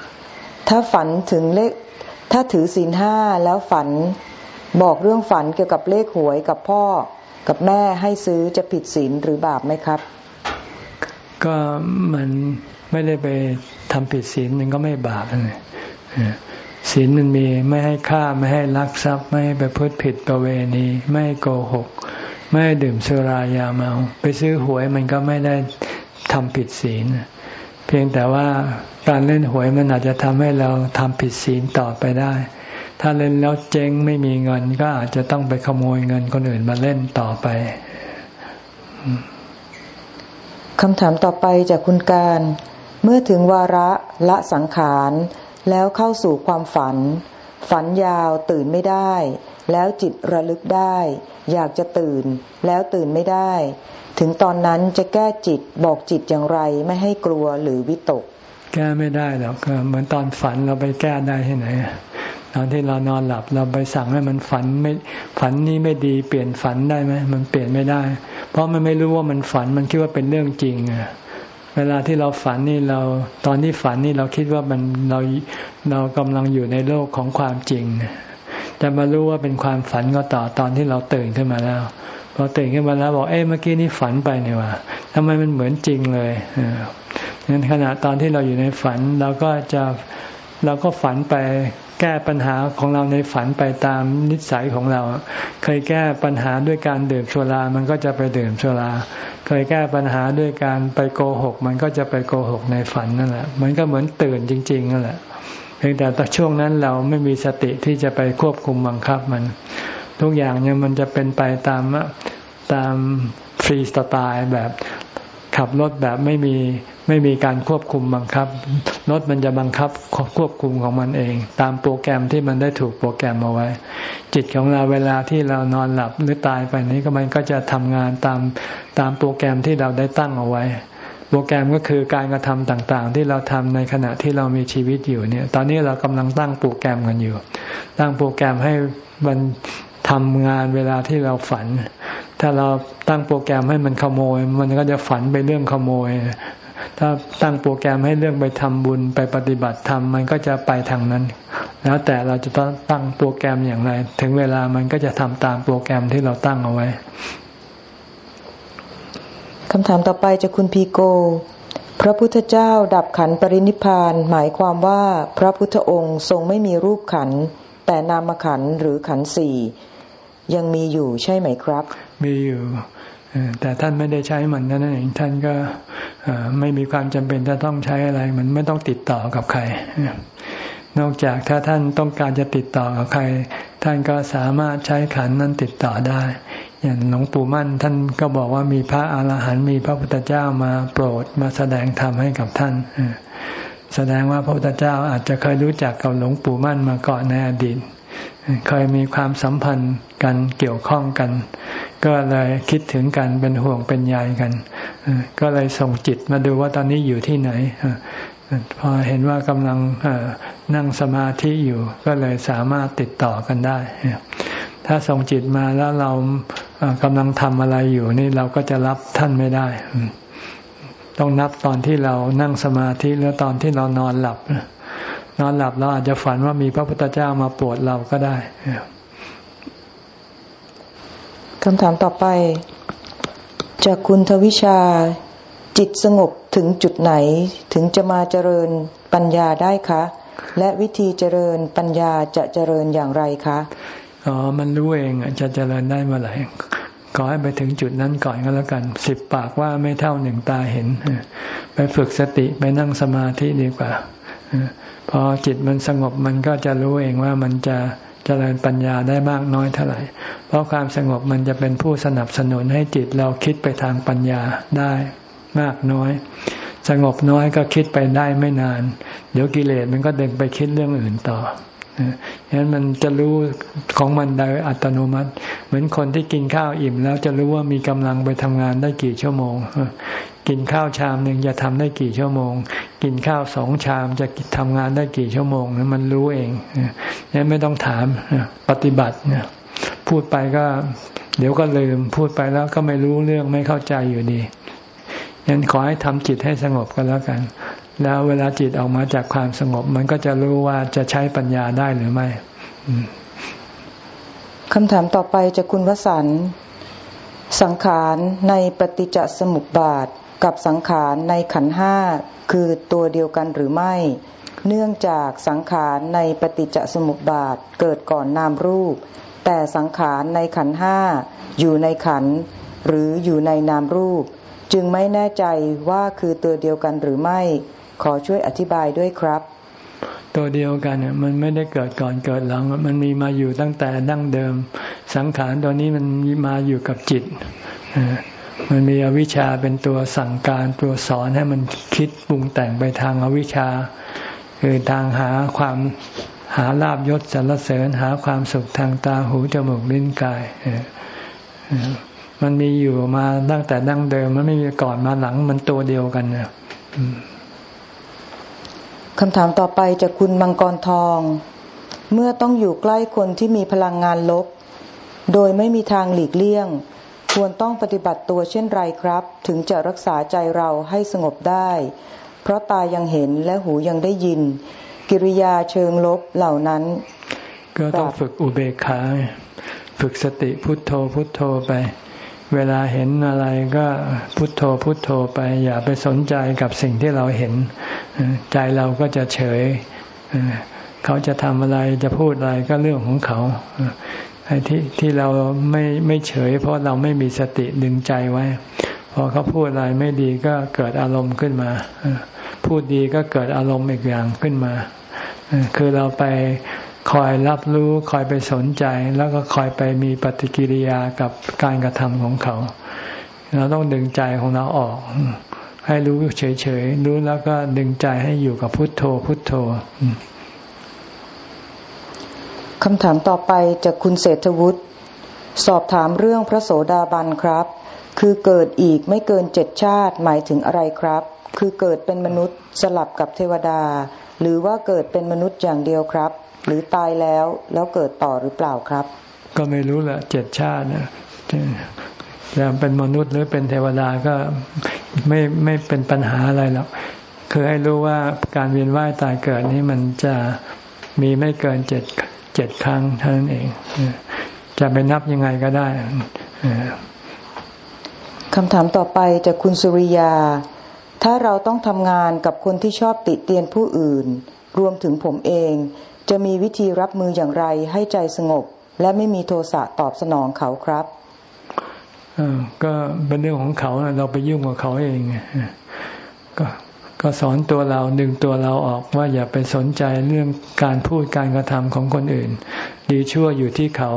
ถ้าฝันถึงเลข ถ้าถือศีลห้าแล้วฝันบอกเรื่องฝันเกี่ยวกับเลขหวยกับพ่อ กับแม่ให้ซื้อจะผิดศีลหรือบาปไหมครับ ก็มันไม่ได้ไปทำผิดศีลมันก็ไม่บาปเลยศีลมันมีไม่ให้ฆ่าไม่ให้ลักทรัพย์ ไม่ให้ไปพูดผิดประเวณีไม่ให้โกหก ไม่ดื่มสุรายาเมา ไปซื้อหวยมันก็ไม่ได้ทำผิดศีล เพียงแต่ว่าการเล่นหวยมันอาจจะทำให้เราทำผิดศีลต่อไปได้ ถ้าเล่นแล้วเจ๊งไม่มีเงิน ก็อาจจะต้องไปขโมยเงินคนอื่นมาเล่นต่อไปคำถามต่อไปจากคุณการ เมื่อถึงวาระละสังขารแล้วเข้าสู่ความฝัน ฝันยาวตื่นไม่ได้ แล้วจิตระลึกได้ อยากจะตื่น แล้วตื่นไม่ได้ ถึงตอนนั้นจะแก้จิตบอกจิตอย่างไรไม่ให้กลัวหรือวิตก แก้ไม่ได้หรอกเหมือนตอนฝันเราไปแก้ได้ที่ไหนตอนที่เรานอนหลับเราไปสั่งให้มันฝันไม่ฝันนี้ไม่ดีเปลี่ยนฝันได้ไหมมันเปลี่ยนไม่ได้ เพราะมันไม่รู้ว่ามันฝันมันคิดว่าเป็นเรื่องจริงอะเวลาที่เราฝันนี่เราตอนที่ฝันนี่เราคิดว่ามันเราเรากำลังอยู่ในโลกของความจริง จะมารู้ว่าเป็นความฝันก็ต่อตอนที่เราตื่นขึ้นมาแล้ว พอตื่นขึ้นมาแล้วบอกเอ๊ะเมื่อกี้นี่ฝันไปเนี่ยว่าทำไมมันเหมือนจริงเลยงั้นขณะตอนที่เราอยู่ในฝันเราก็จะเราก็ฝันไปแก้ปัญหาของเราในฝันไปตามนิสัยของเรา เคยแก้ปัญหาด้วยการดื่มโซลามันก็จะไปดื่มโซลาเคยแก้ปัญหาด้วยการไปโกหก มันก็จะไปโกหกในฝันนั่นแหละ มันก็เหมือนตื่นจริงๆนั่นแหละพียงแต่ช่วงนั้นเราไม่มีสติที่จะไปควบคุมบังคับมัน ทุกอย่างเนี่ยมันจะเป็นไปตาม ตามฟรีสไตล์แบบขับรถแบบไม่มีไม่มีการควบคุมบังคับรถมันจะบังคับควบคุมของมันเอง ตามโปรแกรมที่มันได้ถูกโปรแกรมเอาไว้ จิตของเราเวลาที่เรานอนหลับหรือตายไปนี้ก็มันก็จะทำงานตามตามโปรแกรมที่เราได้ตั้งเอาไว้ โปรแกรมก็คือการกระทำต่างๆ ที่เราทำในขณะที่เรามีชีวิตอยู่เนี่ย ตอนนี้เรากำลังตั้งโปรแกรมกันอยู่ ตั้งโปรแกรมให้มันทำงานเวลาที่เราฝัน ถ้าเราตั้งโปรแกรมให้มันขโมย มันก็จะฝันไปเรื่องขโมย ถ้าตั้งโปรแกรมให้เรื่องไปทำบุญไปปฏิบัติธรรมมันก็จะไปทางนั้น แล้วแต่เราจะต้องตั้งโปรแกรมอย่างไร ถึงเวลามันก็จะทำตามโปรแกรมที่เราตั้งเอาไว้คำถามต่อไปจากคุณพีโก พระพุทธเจ้าดับขันปรินิพาน หมายความว่าพระพุทธองค์ทรงไม่มีรูปขันแต่นามขันหรือขันสี่ ยังมีอยู่ใช่ไหมครับ มีอยู่แต่ท่านไม่ได้ใช้มันนั่นเองท่านก็ไม่มีความจำเป็นจะต้องใช้อะไร มันไม่ต้องติดต่อกับใคร นอกจากถ้าท่านต้องการจะติดต่อกับใคร ท่านก็สามารถใช้ขันนั้นติดต่อได้ อย่างหลวงปู่มั่น ท่านก็บอกว่ามีพระอาหารหันต์มีพระพุทธเจ้ามาโปรดมาแสดงธรรมให้กับท่านแสดงว่าพระพุทธเจ้าอาจจะเคยรู้จักกับหลวงปู่มั่นมาก่อนในอดีตเคยมีความสัมพันธ์ กันเกี่ยวข้องกัน ก็เลยคิดถึงกันเป็นห่วงเป็นใยกัน ก็เลยส่งจิตมาดูว่าตอนนี้อยู่ที่ไหน พอเห็นว่ากำลังนั่งสมาธิอยู่ ก็เลยสามารถติดต่อกันได้ ถ้าส่งจิตมาแล้วเรากำลังทำอะไรอยู่นี่เราก็จะรับท่านไม่ได้ ต้องนับตอนที่เรานั่งสมาธิหรือตอนที่เรานอนหลับนอนหลับเราอาจจะฝันว่ามีพระพุทธเจ้ามาโปรดเราก็ได้ คำถามต่อไป จากคุณทวิชา จิตสงบถึงจุดไหนถึงจะมาเจริญปัญญาได้คะ และวิธีเจริญปัญญาจะเจริญอย่างไรคะอ๋อมันรู้เองจะเจริญได้เมื่อไหร่ขอให้ไปถึงจุดนั้นก่อนก็แล้วกันสิบปากว่าไม่เท่าหนึ่งตาเห็น ไปฝึกสติไปนั่งสมาธิดีกว่าพอจิตมันสงบมันก็จะรู้เองว่ามันจะ เจริญปัญญาได้มากน้อยเท่าไหร่ เพราะความสงบมันจะเป็นผู้สนับสนุนให้จิตเราคิดไปทางปัญญาได้มากน้อย สงบน้อยก็คิดไปได้ไม่นาน เดี๋ยวกิเลสมันก็เดินไปคิดเรื่องอื่นต่อ ฉะนั้นมันจะรู้ของมันโดยอัตโนมัติ เหมือนคนที่กินข้าวอิ่ม แล้วจะรู้ว่ามีกำลังไปทำงานได้กี่ชั่วโมง กินข้าวชามหนึ่งจะทำได้กี่ชั่วโมง กินข้าวสองชามจะทำงานได้กี่ชั่วโมงนั้นมันรู้เองนี่ไม่ต้องถามปฏิบัติพูดไปก็เดี๋ยวก็ลืมพูดไปแล้วก็ไม่รู้เรื่องไม่เข้าใจอยู่ดียันขอให้ทำจิตให้สงบกันแล้วกัน แล้วเวลาจิตออกมาจากความสงบ มันก็จะรู้ว่าจะใช้ปัญญาได้หรือไม่คำถามต่อไปจากคุณวสันสังขารในปฏิจจสมุปบาทกับสังขารในขันห้าคือตัวเดียวกันหรือไม่ เนื่องจากสังขารในปฏิจจสมุปบาทเกิดก่อนนามรูป แต่สังขารในขันห้าอยู่ในขันหรืออยู่ในนามรูป จึงไม่แน่ใจว่าคือตัวเดียวกันหรือไม่ ขอช่วยอธิบายด้วยครับ ตัวเดียวกันเนี่ยมันไม่ได้เกิดก่อนเกิดหลัง มันมีมาอยู่ตั้งแต่ดั้งเดิม สังขารตัวนี้มันมาอยู่กับจิตมันมีอวิชชาเป็นตัวสั่งการตัวสอนให้มันคิดปรุงแต่งไปทางอวิชชา คือทางหาความหาลาบยศสรรเสริญหาความสุขทางตาหูจมูกลิ้นกาย มันมีอยู่มาตั้งแต่ดั้งเดิม มันไม่มีก่อนมาหลังมันตัวเดียวกันเนี่ย คำถามต่อไปจากคุณมังกรทอง เมื่อต้องอยู่ใกล้คนที่มีพลังงานลบ โดยไม่มีทางหลีกเลี่ยง ควรต้องปฏิบัติตัวเช่นไรครับ ถึงจะรักษาใจเราให้สงบได้ เพราะตายังเห็นและหูยังได้ยิน กิริยาเชิงลบเหล่านั้น ก็ต้องฝึกอุเบกขา ฝึกสติพุทโธพุทโธไป เวลาเห็นอะไรก็พุโทโธพุโทโธไป อย่าไปสนใจกับสิ่งที่เราเห็น ใจเราก็จะเฉย เขาจะทำอะไรจะพูดอะไรก็เรื่องของเขาไอ้ที่ที่เราไม่ไม่เฉย เพราะเราไม่มีสติดึงใจไว้ พอเขาพูดอะไรไม่ดีก็เกิดอารมณ์ขึ้นมา พูดดีก็เกิดอารมณ์อีกอย่างขึ้นมา คือเราไป คอยรับรู้คอยไปสนใจ แล้วก็คอยไปมีปฏิกิริยากับการกระทำของเขา เราต้องดึงใจของเราออก ให้รู้เฉยๆรู้แล้วก็ดึงใจให้อยู่กับพุทโธ พุทโธคำถามต่อไปจากคุณเศรษฐวุฒิสอบถามเรื่องพระโสดาบันครับ คือเกิดอีกไม่เกินเจ็ดชาติหมายถึงอะไรครับ คือเกิดเป็นมนุษย์สลับกับเทวดา หรือว่าเกิดเป็นมนุษย์อย่างเดียวครับ หรือตายแล้วแล้วเกิดต่อหรือเปล่าครับ ก็ไม่รู้แหละเจ็ดชาตินะจะเป็นมนุษย์หรือเป็นเทวดาก็ไม่ไม่เป็นปัญหาอะไรหรอกคือให้รู้ว่าการเวียนว่ายตายเกิดนี้มันจะมีไม่เกินเจ็ดเจ็ดครั้งเท่านั้นเอง จะไปนับยังไงก็ได้คำถามต่อไปจากคุณสุริยา ถ้าเราต้องทำงานกับคนที่ชอบติเตียนผู้อื่น รวมถึงผมเอง จะมีวิธีรับมืออย่างไรให้ใจสงบ และไม่มีโทสะตอบสนองเขาครับก็เป็นเรื่องของเขาเราไปยุ่งกับเขาเองก็ก็สอนตัวเราดึงตัวเราออกว่าอย่าไปสนใจเรื่องการพูดการกระทำของคนอื่น ดีชั่วอยู่ที่เขา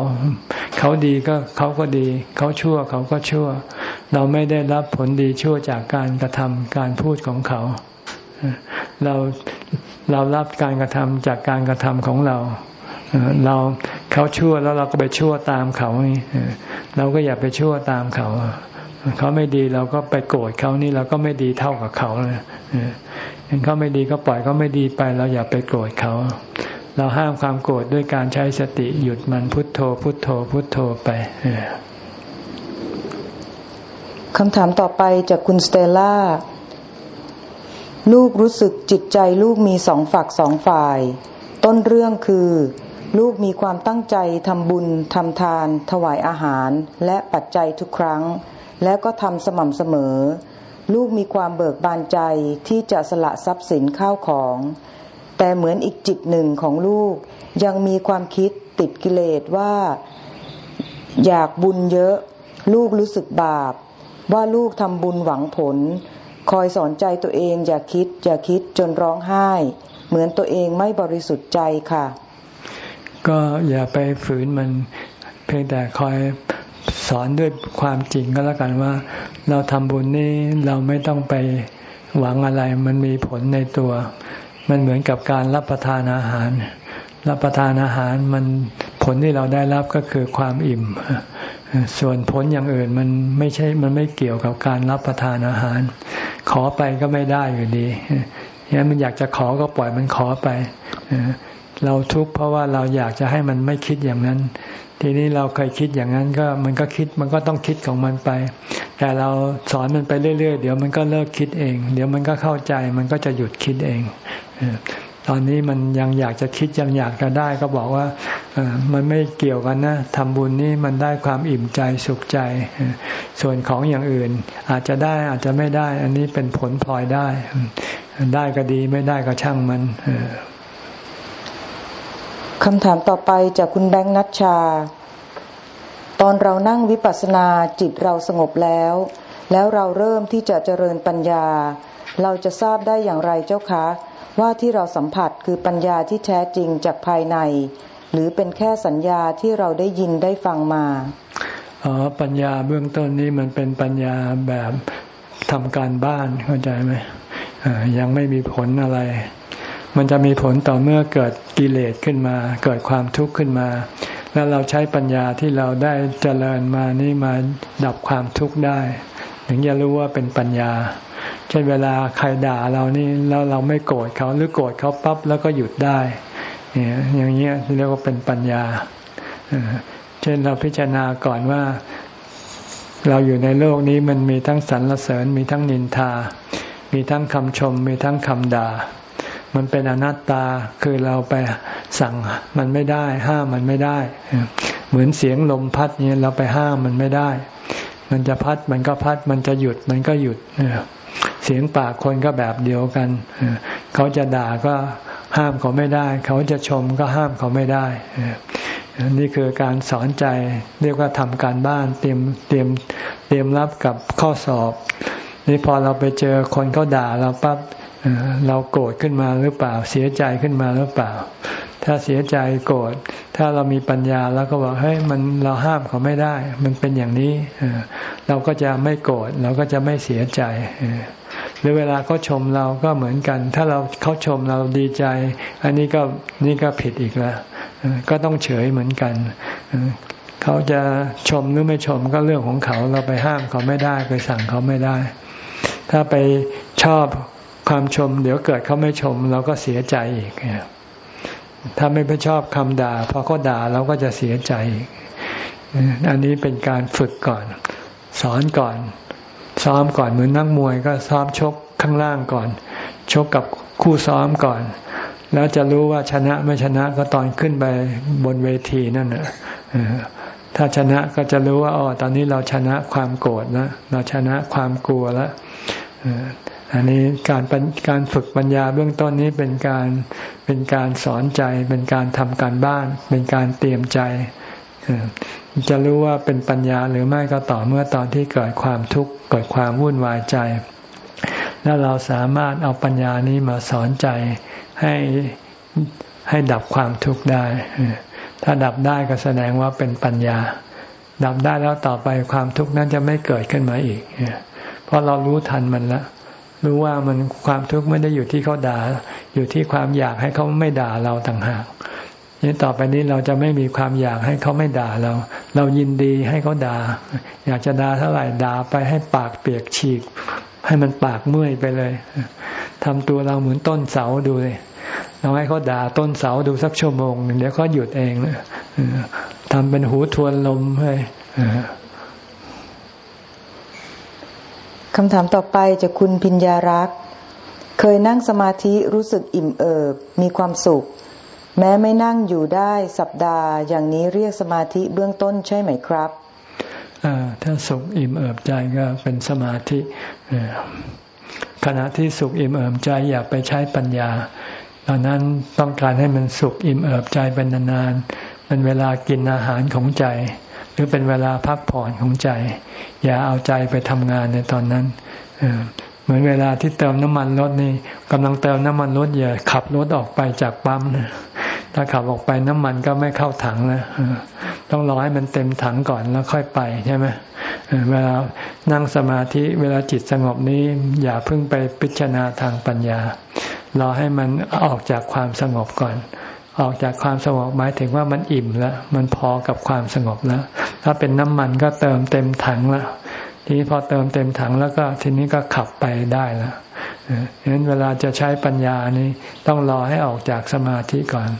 เขาดีก็เขาก็ดี เขาชั่วเขาก็ชั่ว เราไม่ได้รับผลดีชั่วจากการกระทำการพูดของเขา เรา เรารับการกระทำจากการกระทำของเรา เราเขาชั่วแล้วเราก็ไปชั่วตามเขานี่เราก็อย่าไปชั่วตามเขา เขาไม่ดีเราก็ไปโกรธเขานี่เราก็ไม่ดีเท่ากับเขาเลยเห็นเขาไม่ดีก็ปล่อยเขาไม่ดีไป เราอย่าไปโกรธเขา เราห้ามความโกรธด้วยการใช้สติหยุดมันพุทโธ พุทโธ พุทโธไปคำถามต่อไปจากคุณสเตล่า ลูกรู้สึกจิตใจลูกมีสองฝักสองฝ่าย ต้นเรื่องคือ ลูกมีความตั้งใจทำบุญทำทาน ถวายอาหาร และปัจจัยทุกครั้ง แล้วก็ทำสม่ำเสมอ ลูกมีความเบิกบานใจที่จะสละทรัพย์สินข้าวของ แต่เหมือนอีกจิตหนึ่งของลูก ยังมีความคิดติดกิเลสว่า อยากบุญเยอะ ลูกรู้สึกบาป ว่าลูกทำบุญหวังผล คอยสอนใจตัวเองอย่าคิด อย่าคิดจนร้องไห้ เหมือนตัวเองไม่บริสุทธิ์ใจค่ะ ก็อย่าไปฝืนมันเพียงแต่คอยสอนด้วยความจริงก็แล้วกันว่า เราทำบุญนี่เราไม่ต้องไปหวังอะไร มันมีผลในตัว มันเหมือนกับการรับประทานอาหาร รับประทานอาหารมันผลที่เราได้รับก็คือความอิ่ม ส่วนผลอย่างอื่นมันไม่ใช่ มันไม่เกี่ยวกับการรับประทานอาหาร ขอไปก็ไม่ได้อยู่ดียันมันอยากจะขอก็ปล่อยมันขอไป เราทุกข์เพราะว่าเราอยากจะให้มันไม่คิดอย่างนั้น ทีนี้เราเคยคิดอย่างนั้นก็มันก็คิดมันก็ต้องคิดของมันไป แต่เราสอนมันไปเรื่อยๆ เดี๋ยวมันก็เลิกคิดเอง เดี๋ยวมันก็เข้าใจมันก็จะหยุดคิดเอง ตอนนี้มันยังอยากจะคิดยังอยากจะได้ก็บอกว่ามันไม่เกี่ยวกันนะทำบุญนี่มันได้ความอิ่มใจสุขใจ ส่วนของอย่างอื่น อาจจะได้อาจจะไม่ได้ อันนี้เป็นผลพลอยได้ ได้ก็ดีไม่ได้ก็ช่างมันคำถามต่อไปจากคุณแบงค์นัชชา ตอนเรานั่งวิปัสสนาจิตเราสงบแล้ว แล้วเราเริ่มที่จะเจริญปัญญา เราจะทราบได้อย่างไรเจ้าคะ ว่าที่เราสัมผัสคือปัญญาที่แท้จริงจากภายใน หรือเป็นแค่สัญญาที่เราได้ยินได้ฟังมาอ๋อปัญญาเบื้องต้นนี้มันเป็นปัญญาแบบทำการบ้านเข้าใจไหมยังไม่มีผลอะไร มันจะมีผลต่อเมื่อเกิดกิเลสขึ้นมา เกิดความทุกข์ขึ้นมา แล้วเราใช้ปัญญาที่เราได้เจริญมานี่มาดับความทุกข์ได้ ถึงจะรู้ว่าเป็นปัญญา เช่นเวลาใครด่าเรานี่แล้วเราไม่โกรธเขาหรือโกรธเขาปั๊บแล้วก็หยุดได้เนี่ยอย่างเงี้ยเรียกว่าเป็นปัญญาเช่นเราพิจารณาก่อนว่า เราอยู่ในโลกนี้มันมีทั้งสรรเสริญมีทั้งนินทา มีทั้งคำชม มีทั้งคำด่า มันเป็นอนัตตาคือเราไปสั่งมันไม่ได้ ห้ามมันไม่ได้ เหมือนเสียงลมพัดเนี่ยเราไปห้ามมันไม่ได้ มันจะพัดมันก็พัดมันจะหยุดมันก็หยุด เสียงปากคนก็แบบเดียวกัน เขาจะด่าก็ห้ามเขาไม่ได้ เขาจะชมก็ห้ามเขาไม่ได้ นี่คือการสอนใจเรียกว่าทำการบ้านเตรียมเตรียมเตรียมรับกับข้อสอบ นี่พอเราไปเจอคนเขาด่าเราปั๊บเราโกรธขึ้นมาหรือเปล่า เสียใจขึ้นมาหรือเปล่า ถ้าเสียใจโกรธถ้าเรามีปัญญาแล้วก็บอกเฮ้ยมันเราห้ามเขาไม่ได้ มันเป็นอย่างนี้เราก็จะไม่โกรธเราก็จะไม่เสียใจ รือเวลาเขาชมเราก็เหมือนกัน ถ้าเราเขาชมเราดีใจ อันนี้ก็นี่ก็ผิดอีกแล้วก็ต้องเฉยเหมือนกันเขาจะชมหรือไม่ชมก็เรื่องของเขาเราไปห้ามเขาไม่ได้ไปสั่งเขาไม่ได้ ถ้าไปชอบความชม เดี๋ยวเกิดเขาไม่ชม เราก็เสียใจอีกถ้าไม่ไปชอบคำด่าพอเขาด่าเราก็จะเสียใจอีกอันนี้เป็นการฝึกก่อน สอนก่อน ซ้อมก่อนเหมือนนักมวยก็ซ้อมชกข้างล่างก่อน ชกกับคู่ซ้อมก่อน แล้วจะรู้ว่าชนะไม่ชนะก็ตอนขึ้นไปบนเวทีนั่นแหละถ้าชนะก็จะรู้ว่าอ๋อตอนนี้เราชนะความโกรธแล้วเราชนะความกลัวแล้วอันนี้การการฝึกปัญญาเบื้องต้นนี้เป็นการเป็นการสอนใจ เป็นการทำการบ้าน เป็นการเตรียมใจ จะรู้ว่าเป็นปัญญาหรือไม่ก็ต่อเมื่อตอนที่เกิดความทุกข์เกิดความวุ่นวายใจ แล้วเราสามารถเอาปัญญานี้มาสอนใจให้ให้ดับความทุกข์ได้ ถ้าดับได้ก็แสดงว่าเป็นปัญญา ดับได้แล้วต่อไปความทุกข์นั้นจะไม่เกิดขึ้นมาอีก เพราะเรารู้ทันมันแล้วรู้ว่ามันความทุกข์ไม่ได้อยู่ที่เขาด่า อยู่ที่ความอยากให้เขาไม่ด่าเราต่างหาก นี่ต่อไปนี้เราจะไม่มีความอยากให้เขาไม่ด่าเรา เรายินดีให้เขาด่า อยากจะด่าเท่าไหร่ด่าไปให้ปากเปียกฉีก ให้มันปากเมื่อยไปเลยทำตัวเราเหมือนต้นเสาดูเลยเราให้เขาด่าต้นเสาดูสักชั่วโมงเดี๋ยวเขาหยุดเองนะทำเป็นหูทวนลมให้คำถามต่อไปจากคุณพิญญารักษ์ เคยนั่งสมาธิรู้สึกอิ่มเอิบมีความสุข แม้ไม่นั่งอยู่ได้สัปดาห์ อย่างนี้เรียกสมาธิเบื้องต้นใช่ไหมครับถ้าสุขอิ่มเอิบใจก็เป็นสมาธิขณะที่สุขอิ่มเอิบใจอย่าไปใช้ปัญญา ตอนนั้นต้องการให้มันสุขอิ่มเอิบใจเป็นนานๆเป็นเวลากินอาหารของใจ หรือเป็นเวลาพักผ่อนของใจ อย่าเอาใจไปทำงานในตอนนั้นเหมือนเวลาที่เติมน้ำมันรถนี่กำลังเติมน้ำมันรถอย่าขับรถออกไปจากปั๊มนะ ถ้าขับออกไปน้ำมันก็ไม่เข้าถังแล้วต้องรอให้มันเต็มถังก่อนแล้วค่อยไปใช่ไหมเวลานั่งสมาธิเวลาจิตสงบนี้ อย่าเพิ่งไปพิจารณาทางปัญญารอให้มันออกจากความสงบก่อน ออกจากความสงบหมายถึงว่ามันอิ่มแล้ว มันพอกับความสงบแล้ว ถ้าเป็นน้ำมันก็เติมเต็มถังแล้วทีนี้พอเติมเต็มถังแล้วก็ทีนี้ก็ขับไปได้แล้วฉะนั้นเวลาจะใช้ปัญญานี้ต้องรอให้ออกจากสมาธิก่อน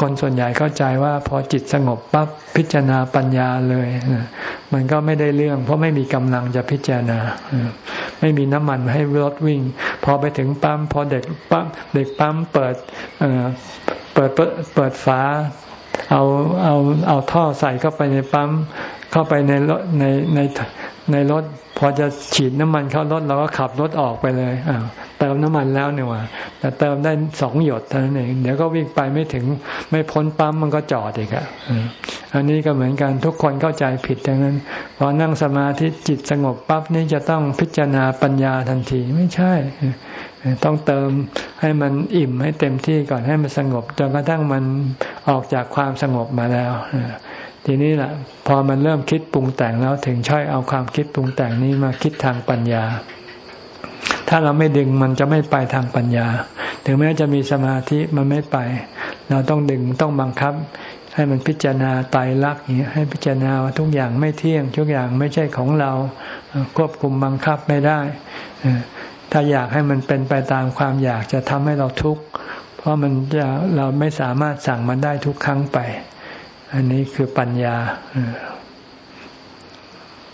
คนส่วนใหญ่เข้าใจว่าพอจิตสงบปั๊บพิจารณาปัญญาเลยมันก็ไม่ได้เรื่อง เพราะไม่มีกำลังจะพิจารณา ไม่มีน้ำมันให้รถวิ่ง พอไปถึงปั๊มพอเด็กปั๊มเด็กปั๊มเปิดเปิดเปิดฝาเอาเอาเอาท่อใส่เข้าไปในปั๊ม เข้าไปในรถในในในรถพอจะฉีดน้ำมันเข้ารถเราก็ขับรถออกไปเลยอ้าวเติมน้ำมันแล้วเนี่ยว่าแต่เติมได้สองหยดเท่านั้นเองเดี๋ยวก็วิ่งไปไม่ถึงไม่พ้นปั๊มมันก็จอดอีกอะอันนี้ก็เหมือนกันทุกคนเข้าใจผิดดังนั้นพอนั่งสมาธิจิตสงบปั๊บนี่จะต้องพิจารณาปัญญาทันทีไม่ใช่ ต้องเติมให้มันอิ่มให้เต็มที่ก่อนให้มันสงบจนกระทั่งมันออกจากความสงบมาแล้ว ทีนี้แหละพอมันเริ่มคิดปรุงแต่งแล้วถึงช่อยเอาความคิดปรุงแต่งนี้มาคิดทางปัญญา ถ้าเราไม่ดึงมันจะไม่ไปทางปัญญา ถึงแม้จะมีสมาธิมันไม่ไป เราต้องดึงต้องบังคับ ให้มันพิจารณาไตรลักษณ์นี้ให้พิจารณาว่าทุกอย่างไม่เที่ยง ทุกอย่างไม่ใช่ของเราควบคุมบังคับไม่ได้ถ้าอยากให้มันเป็นไปตามความอยากจะทำให้เราทุกข์เพราะมันจะเราไม่สามารถสั่งมันได้ทุกครั้งไป อันนี้คือปัญญา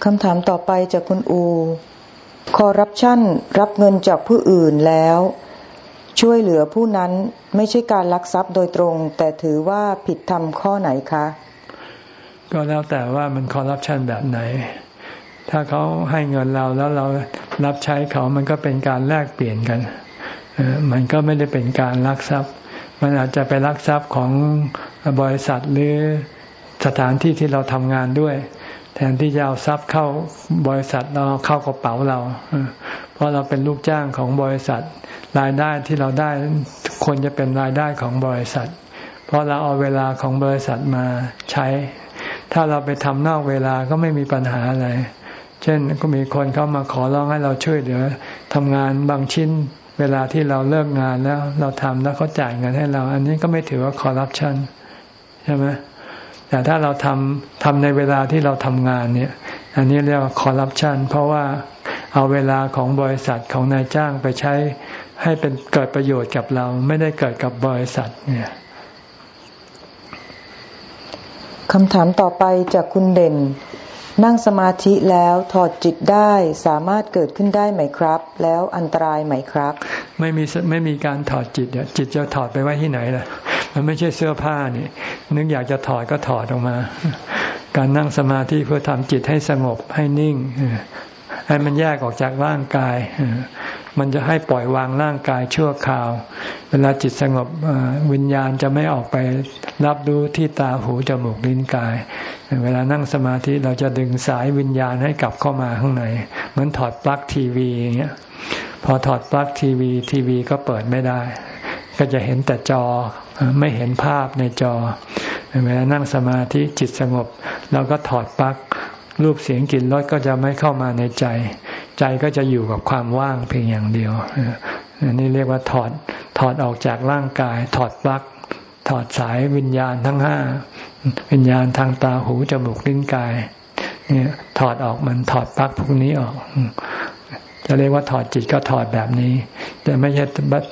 คำถามต่อไปจากคุณอู คอรับชั่นรับเงินจากผู้อื่นแล้ว ช่วยเหลือผู้นั้นไม่ใช่การลักทรัพย์โดยตรง แต่ถือว่าผิดทำข้อไหนคะ ก็แล้วแต่ว่ามันคอรับชันแบบไหน ถ้าเขาให้เงินเราแล้วเรารับใช้เขามันก็เป็นการแลกเปลี่ยนกันมันก็ไม่ได้เป็นการลักทรัพย์ มันอาจจะไปลักทรัพย์ของบริษัทหรือสถานที่ที่เราทำงานด้วย แทนที่จะเอาทรัพย์เข้าบริษัทเราเข้ากระเป๋าเรา เพราะเราเป็นลูกจ้างของบริษัท รายได้ที่เราได้ควรจะเป็นรายได้ของบริษัท เพราะเราเอาเวลาของบริษัทมาใช้ ถ้าเราไปทำนอกเวลาก็ไม่มีปัญหาอะไร เช่นก็มีคนเข้ามาขอร้องให้เราช่วยเหลือทำงานบางชิ้น เวลาที่เราเลิกงานแล้ว เราทำแล้วเขาจ่ายเงินให้เรา อันนี้ก็ไม่ถือว่าคอร์รัปชันใช่ไหมแต่ถ้าเราทำทำในเวลาที่เราทำงานเนี่ย อันนี้เรียกว่าคอร์รัปชันเพราะว่าเอาเวลาของบริษัทของนายจ้างไปใช้ให้เป็นเกิดประโยชน์กับเราไม่ได้เกิดกับบริษัทเนี่ยคำถามต่อไปจากคุณเด่น นั่งสมาธิแล้วถอดจิตได้สามารถเกิดขึ้นได้ไหมครับ แล้วอันตรายไหมครับ ไม่มีไม่มีการถอดจิตจิตจะถอดไปไว้ที่ไหนล่ะ มันไม่ใช่เสื้อผ้านี่นึกอยากจะถอดก็ถอดออกมา การนั่งสมาธิเพื่อทำจิตให้สงบให้นิ่ง ให้มันแยกออกจากร่างกาย มันจะให้ปล่อยวางร่างกายชั่วคราว เวลาจิตสงบวิญญาณจะไม่ออกไปรับรู้ที่ตาหูจมูกลิ้นกาย เวลานั่งสมาธิเราจะดึงสายวิญญาณให้กลับเข้ามาข้างในเหมือนถอดปลั๊กทีวีอย่างเงี้ยพอถอดปลั๊กทีวีทีวีก็เปิดไม่ได้ ก็จะเห็นแต่จอไม่เห็นภาพในจอ เวลานั่งสมาธิจิตสงบเราก็ถอดปลั๊กรูปเสียงกลิ่นรสก็จะไม่เข้ามาในใจ ใจก็จะอยู่กับความว่างเพียงอย่างเดียวอันนี้เรียกว่าถอดถอดออกจากร่างกาย ถอดปลั๊กถอดสายวิญญาณทั้งห้าวิญญาณทางตาหูจมูกลิ้นกาย เนี่ย ถอดออกมันถอดปลั๊กพวกนี้ออกจะเรียกว่าถอดจิตก็ถอดแบบนี้ แต่ไม่ใช่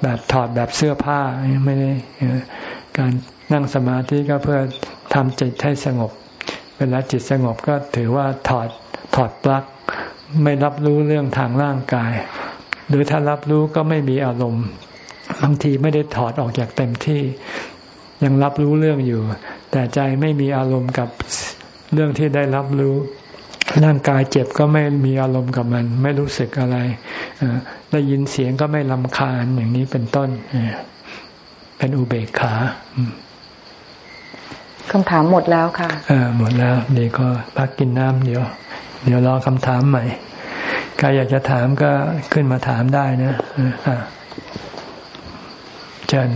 แบบถอดแบบเสื้อผ้าไม่ได้การนั่งสมาธิก็เพื่อทำจิตให้สงบ เวลาจิตสงบก็ถือว่าถอดถอดปลั๊ก ไม่รับรู้เรื่องทางร่างกาย หรือถ้ารับรู้ก็ไม่มีอารมณ์ บางทีไม่ได้ถอดออกจากเต็มที่ ยังรับรู้เรื่องอยู่ แต่ใจไม่มีอารมณ์กับเรื่องที่ได้รับรู้ ร่างกายเจ็บก็ไม่มีอารมณ์กับมัน ไม่รู้สึกอะไรได้ยินเสียงก็ไม่ลำคาญอย่างนี้เป็นต้นเป็นอุเบกขาคำถามหมดแล้วค่ะเออหมดแล้วดีก็พักกินน้ำเดี๋ยว เดี๋ยวรอคำถามใหม่ ใครอยากจะถามก็ขึ้นมาถามได้นะเชิญ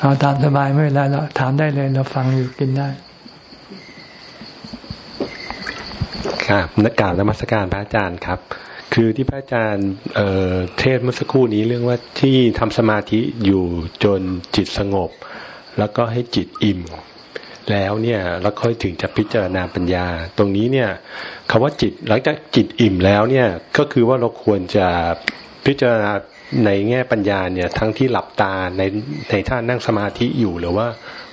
เอาตามสบายไม่เป็นไรเราถามได้เลยเราฟังอยู่กินได้ ครับนักการนมัสการพระอาจารย์ครับ คือที่พระอาจารย์เเทศเมื่อสักครู่นี้เรื่องว่าที่ทำสมาธิอยู่จนจิตสงบ แล้วก็ให้จิตอิ่ม แล้วเนี่ยแล้วค่อยถึงจะพิจารณาปัญญา ตรงนี้เนี่ยคำว่าจิตหลังจากจิตอิ่มแล้วเนี่ยก็คือว่าเราควรจะพิจารณาในแง่ปัญญาเนี่ยทั้งที่หลับตาในในท่านั่งสมาธิอยู่หรือว่า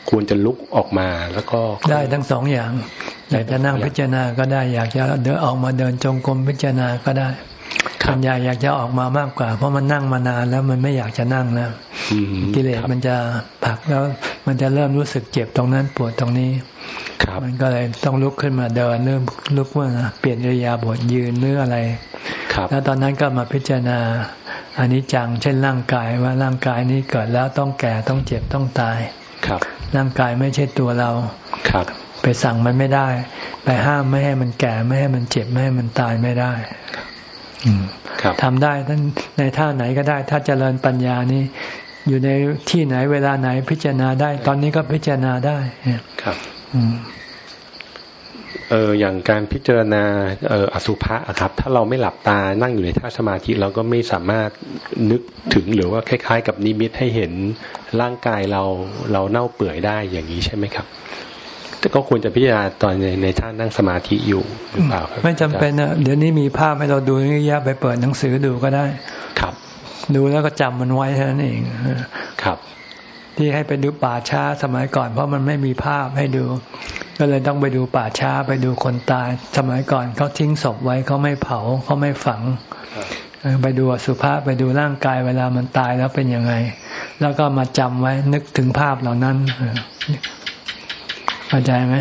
ควรจะลุกออกมาแล้วก็ได้ทั้งสองอย่างอยากจะนั่งพิจารณาก็ได้อยากจะเดินออกมาเดินจงกรมพิจารณาก็ได้ ปัญญาอยากจะออกมามากกว่า เพราะมันนั่งมานานแล้วมันไม่อยากจะนั่งแล้วกิเลสมันจะผลักแล้วมันจะเริ่มรู้สึกเจ็บตรงนั้นปวดตรงนี้มันก็เลยต้องลุกขึ้นมาเดินเริ่มลุกว่าเปลี่ยนริยาบทยืนหรืออะไรแล้วตอนนั้นก็มาพิจารณาอันนี้จังเช่นร่างกายว่าร่างกายนี้เกิดแล้วต้องแก่ต้องเจ็บต้องตายครับ ร่างกายไม่ใช่ตัวเราครับ ไปสั่งมันไม่ได้ ไปห้ามไม่ให้มันแก่ไม่ให้มันเจ็บไม่ให้มันตายไม่ได้ ทำได้ท่านในท่าไหนก็ได้ ถ้าเจริญปัญญานี้ อยู่ในที่ไหนเวลาไหนพิจารณาได้ ตอนนี้ก็พิจารณาได้ครับอืมเอออย่างการพิจารณาเอออสุภะครับ ถ้าเราไม่หลับตานั่งอยู่ในท่าสมาธิเราก็ไม่สามารถนึกถึงหรือว่าคล้าย ๆ กับนิมิตให้เห็นร่างกายเราเราเน่าเปื่อยได้อย่างนี้ใช่ไหมครับ แต่ก็ควรจะพิจารณาตอนในในท่านั่งสมาธิอยู่หรือเปล่าไม่จำเป็นนะเดี๋ยวนี้มีภาพให้เราดูเยอะแยะไปเปิดหนังสือดูก็ได้ ครับ ดูแล้วก็จำมันไว้เท่านั้นเองครับ ที่ให้ไปดูป่าช้าสมัยก่อน เพราะมันไม่มีภาพให้ดู ก็เลยต้องไปดูป่าช้าไปดูคนตาย สมัยก่อนเขาทิ้งศพไว้เขาไม่เผาเขาไม่ฝังไปดูสุภาพไปดูร่างกายเวลามันตายแล้วเป็นยังไง แล้วก็มาจำไว้นึกถึงภาพเหล่านั้น เข้าใจไหม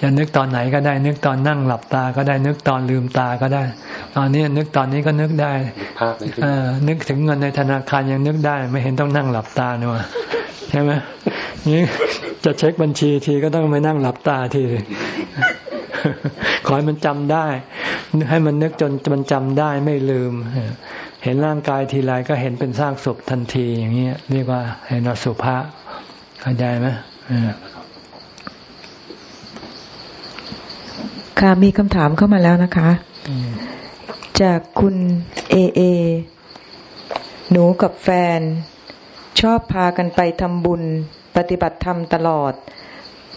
จะนึกตอนไหนก็ได้ นึกตอนนั่งหลับตาก็ได้ นึกตอนลืมตาก็ได้ ตอนนี้นึกตอนนี้ก็นึกได้นึกถึงเงินในธนาคารยังนึกได้ ไม่เห็นต้องนั่งหลับตาเนอะใช่ไหมนี่จะเช็คบัญชีทีก็ต้องไปนั่งหลับตาทีขอให้มันจำได้ ให้มันนึกจนมันจำได้ไม่ลืม เห็นร่างกายทีไรก็เห็นเป็นสร้างศพทันทีอย่างเงี้ยเรียกว่าเห็นอสุภะเข้าใจไหม ค่ะมีคำถามเข้ามาแล้วนะคะ จากคุณเอเอ หนูกับแฟน ชอบพากันไปทำบุญ ปฏิบัติธรรมตลอด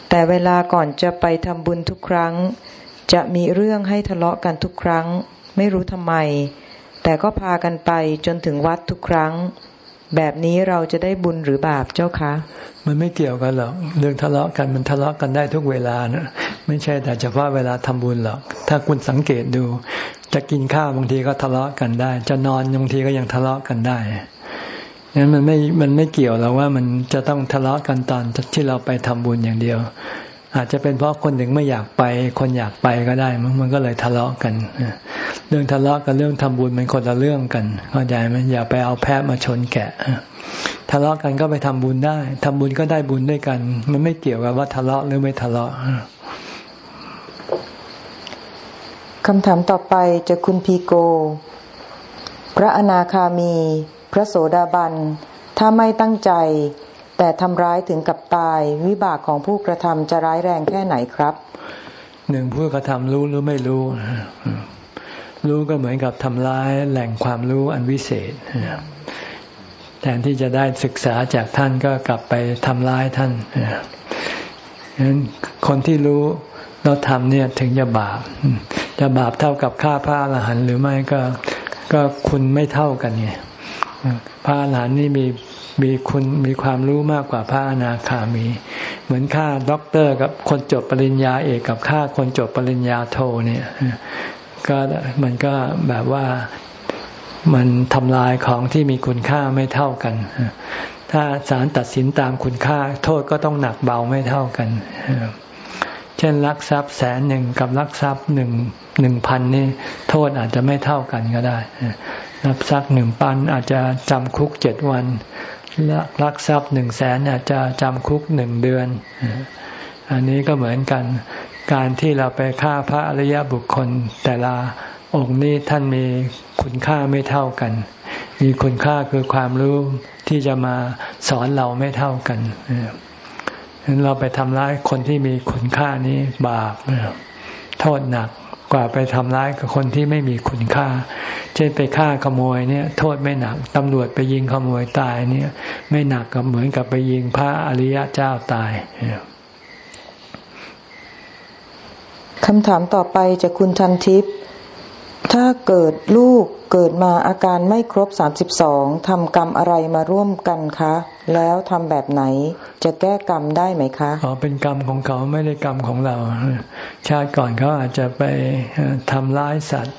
แต่เวลาก่อนจะไปทำบุญทุกครั้ง จะมีเรื่องให้ทะเลาะกันทุกครั้ง ไม่รู้ทำไม แต่ก็พากันไปจนถึงวัดทุกครั้ง แบบนี้เราจะได้บุญหรือบาปเจ้าคะ มันไม่เกี่ยวกันหรอกเรื่องทะเลาะกันมันทะเลาะกันได้ทุกเวลานะไม่ใช่แต่เฉพาะเวลาทำบุญหรอกถ้าคุณสังเกตดู จะกินข้าวบางทีก็ทะเลาะกันได้ จะนอนบางทีก็ยังทะเลาะกันได้งั้นมันไม่มันไม่เกี่ยวแล้วว่ามันจะต้องทะเลาะกันตอนที่เราไปทำบุญอย่างเดียว อาจจะเป็นเพราะคนหนึ่งไม่อยากไป คนอยากไปก็ได้มันก็เลยทะเลาะกันเรื่องทะเลาะกับเรื่องทำบุญมันคนละเรื่องกันเข้าใจไหมอย่าไปเอาแพะมาชนแกะทะเลาะกันก็ไปทำบุญได้ทำบุญก็ได้บุญด้วยกัน มันไม่เกี่ยวกับว่าทะเลาะหรือไม่ทะเลาะคำถามต่อไปจะคุณพีโก พระอนาคามี พระโสดาบัน ถ้าไม่ตั้งใจ แต่ทำร้ายถึงกับตาย วิบากของผู้กระทำจะร้ายแรงแค่ไหนครับหนึ่งผู้กระทำรู้หรือไม่รู้ รู้ก็เหมือนกับทำร้ายแหล่งความรู้อันวิเศษแทนที่จะได้ศึกษาจากท่านก็กลับไปทำร้ายท่านฉะนั้นคนที่รู้เราทำเนี่ยถึงจะบาป จะบาปเท่ากับฆ่าพระอรหันต์หรือไม่ก็ก็คุณไม่เท่ากันไง พระอรหันต์นี่มีมีคุณมีความรู้มากกว่าพระอนาคามี เหมือนฆ่าด็อกเตอร์กับคนจบปริญญาเอกกับฆ่าคนจบปริญญาโทเนี่ยก็มันก็แบบว่ามันทำลายของที่มีคุณค่าไม่เท่ากัน ถ้าศาลตัดสินตามคุณค่า โทษก็ต้องหนักเบาไม่เท่ากัน เช่นลักทรัพย์แสนหนึ่งกับลักทรัพย์หนึ่งหนึ่งพันนี่โทษอาจจะไม่เท่ากันก็ได้ รับทรัพย์หนึ่งปันอาจจะจำคุกเจ็ดวันลักทรัพย์หนึ่งแสนอาจจะจำคุกหนึ่งเดือน อันนี้ก็เหมือนกัน การที่เราไปฆ่าพระอริยบุคคล แต่ละองค์นี้ท่านมีคุณค่าไม่เท่ากัน มีคุณค่าคือความรู้ที่จะมาสอนเราไม่เท่ากันฉะนั้นเราไปทำร้ายคนที่มีคุณค่านี้บาปโทษหนัก กว่าไปทำร้ายกับคนที่ไม่มีคุณค่า เช่นไปฆ่าขโมยเนี่ย โทษไม่หนักตำรวจไปยิงขโมยตายเนี่ย ไม่หนักกับเหมือนกับไปยิงพระอริยะเจ้าตายคำถามต่อไปจากคุณทันทิพย์ ถ้าเกิดลูกเกิดมาอาการไม่ครบสามสิบสองทำกรรมอะไรมาร่วมกันคะ แล้วทำแบบไหนจะแก้กรรมได้ไหมคะอ๋อเป็นกรรมของเขาไม่ได้กรรมของเรา ชาติก่อนเขาอาจจะไปทำร้ายสัตว์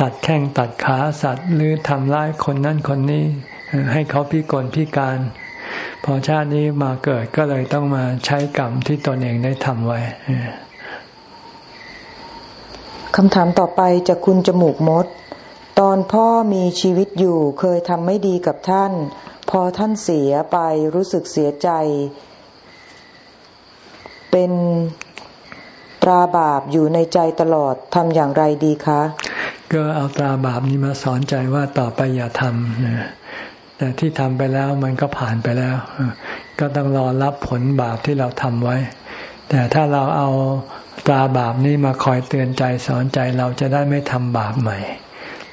ตัดแข้งตัดขาสัตว์ หรือทำร้ายคนนั้นคนนี้ ให้เขาพิกลพิการ พอชาตินี้มาเกิดก็เลยต้องมาใช้กรรมที่ตนเองได้ทำไว้ คำถามต่อไปจากคุณจมูกมด ตอนพ่อมีชีวิตอยู่เคยทำไม่ดีกับท่าน พอท่านเสียไปรู้สึกเสียใจ เป็นตราบาปอยู่ในใจตลอดทำอย่างไรดีคะ ก็เอาตราบาปนี้มาสอนใจว่าต่อไปอย่าทำแต่ที่ทำไปแล้วมันก็ผ่านไปแล้ว ก็ต้องรอรับผลบาปที่เราทำไว้ แต่ถ้าเราเอา ตาบาปนี้มาคอยเตือนใจสอนใจเราจะได้ไม่ทำบาปใหม่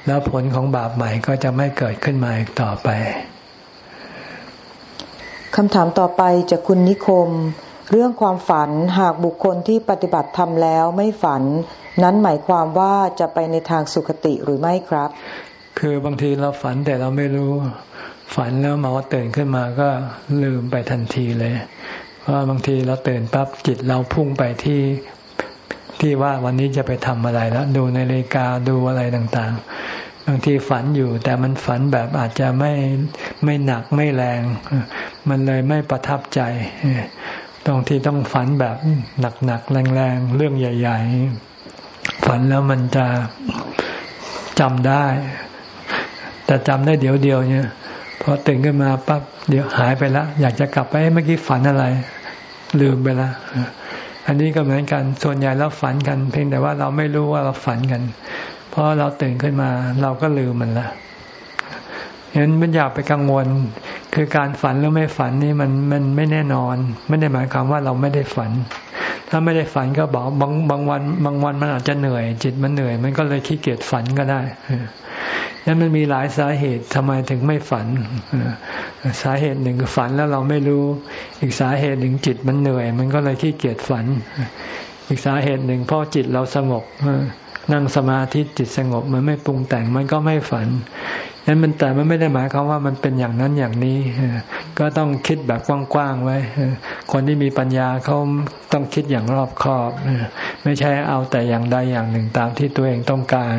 แล้วผลของบาปใหม่ก็จะไม่เกิดขึ้นมาอีกต่อไปคำถามต่อไปจากคุณนิคม เรื่องความฝันหากบุคคลที่ปฏิบัติทำแล้วไม่ฝัน นั้นหมายความว่าจะไปในทางสุคติหรือไม่ครับ คือบางทีเราฝันแต่เราไม่รู้ฝันแล้วมาว่าตื่นขึ้นมาก็ลืมไปทันทีเลย เพราะบางทีเราตื่นปั๊บจิตเราพุ่งไปที่ ที่ว่าวันนี้จะไปทำอะไรแล้ว ดูในนาฬิกาดูอะไรต่างๆ บางทีฝันอยู่ แต่มันฝันแบบอาจจะไม่ไม่หนักไม่แรง มันเลยไม่ประทับใจตรงที่ต้องฝันแบบหนักๆแรงๆ เรื่องใหญ่ ๆ ฝันแล้วมันจะจำได้ แต่จำได้เดี๋ยวเดียวเนี่ยพอตื่นขึ้นมาปั๊บเดี๋ยวหายไปแล้วอยากจะกลับไปเมื่อกี้ฝันอะไร ลืมไปล้ว อันนี้ก็เหมือนกันส่วนใหญ่เราฝันกัน เพียงแต่ว่าเราไม่รู้ว่าเราฝันกัน เพราะเราตื่นขึ้นมาเราก็ลืมมันละฉะนั้นมันอยากไปกังวล คือการฝันหรือไม่ฝันนี่มันมันไม่แน่นอน ไม่ได้หมายความว่าเราไม่ได้ฝัน ถ้าไม่ได้ฝันก็บอกบางบางวัน บางวันมันอาจจะเหนื่อย จิตมันเหนื่อย มันก็เลยขี้เกียจฝันก็ได้นั้นมันมีหลายสาเหตุทำไมถึงไม่ฝันสาเหตุหนึ่งคือฝันแล้วเราไม่รู้ อีกสาเหตุหนึ่งจิตมันเหนื่อย มันก็เลยขี้เกียจฝัน อีกสาเหตุหนึ่งเพราะจิตเราสงบนั่งสมาธิจิตสงบมันไม่ปรุงแต่งมันก็ไม่ฝัน นั้นมันแต่มันไม่ได้หมายความว่ามันเป็นอย่างนั้นอย่างนี้ ก็ต้องคิดแบบกว้างๆไว้ คนที่มีปัญญาเขาต้องคิดอย่างรอบคอบ ไม่ใช่เอาแต่อย่างใดอย่างหนึ่งตามที่ตัวเองต้องการ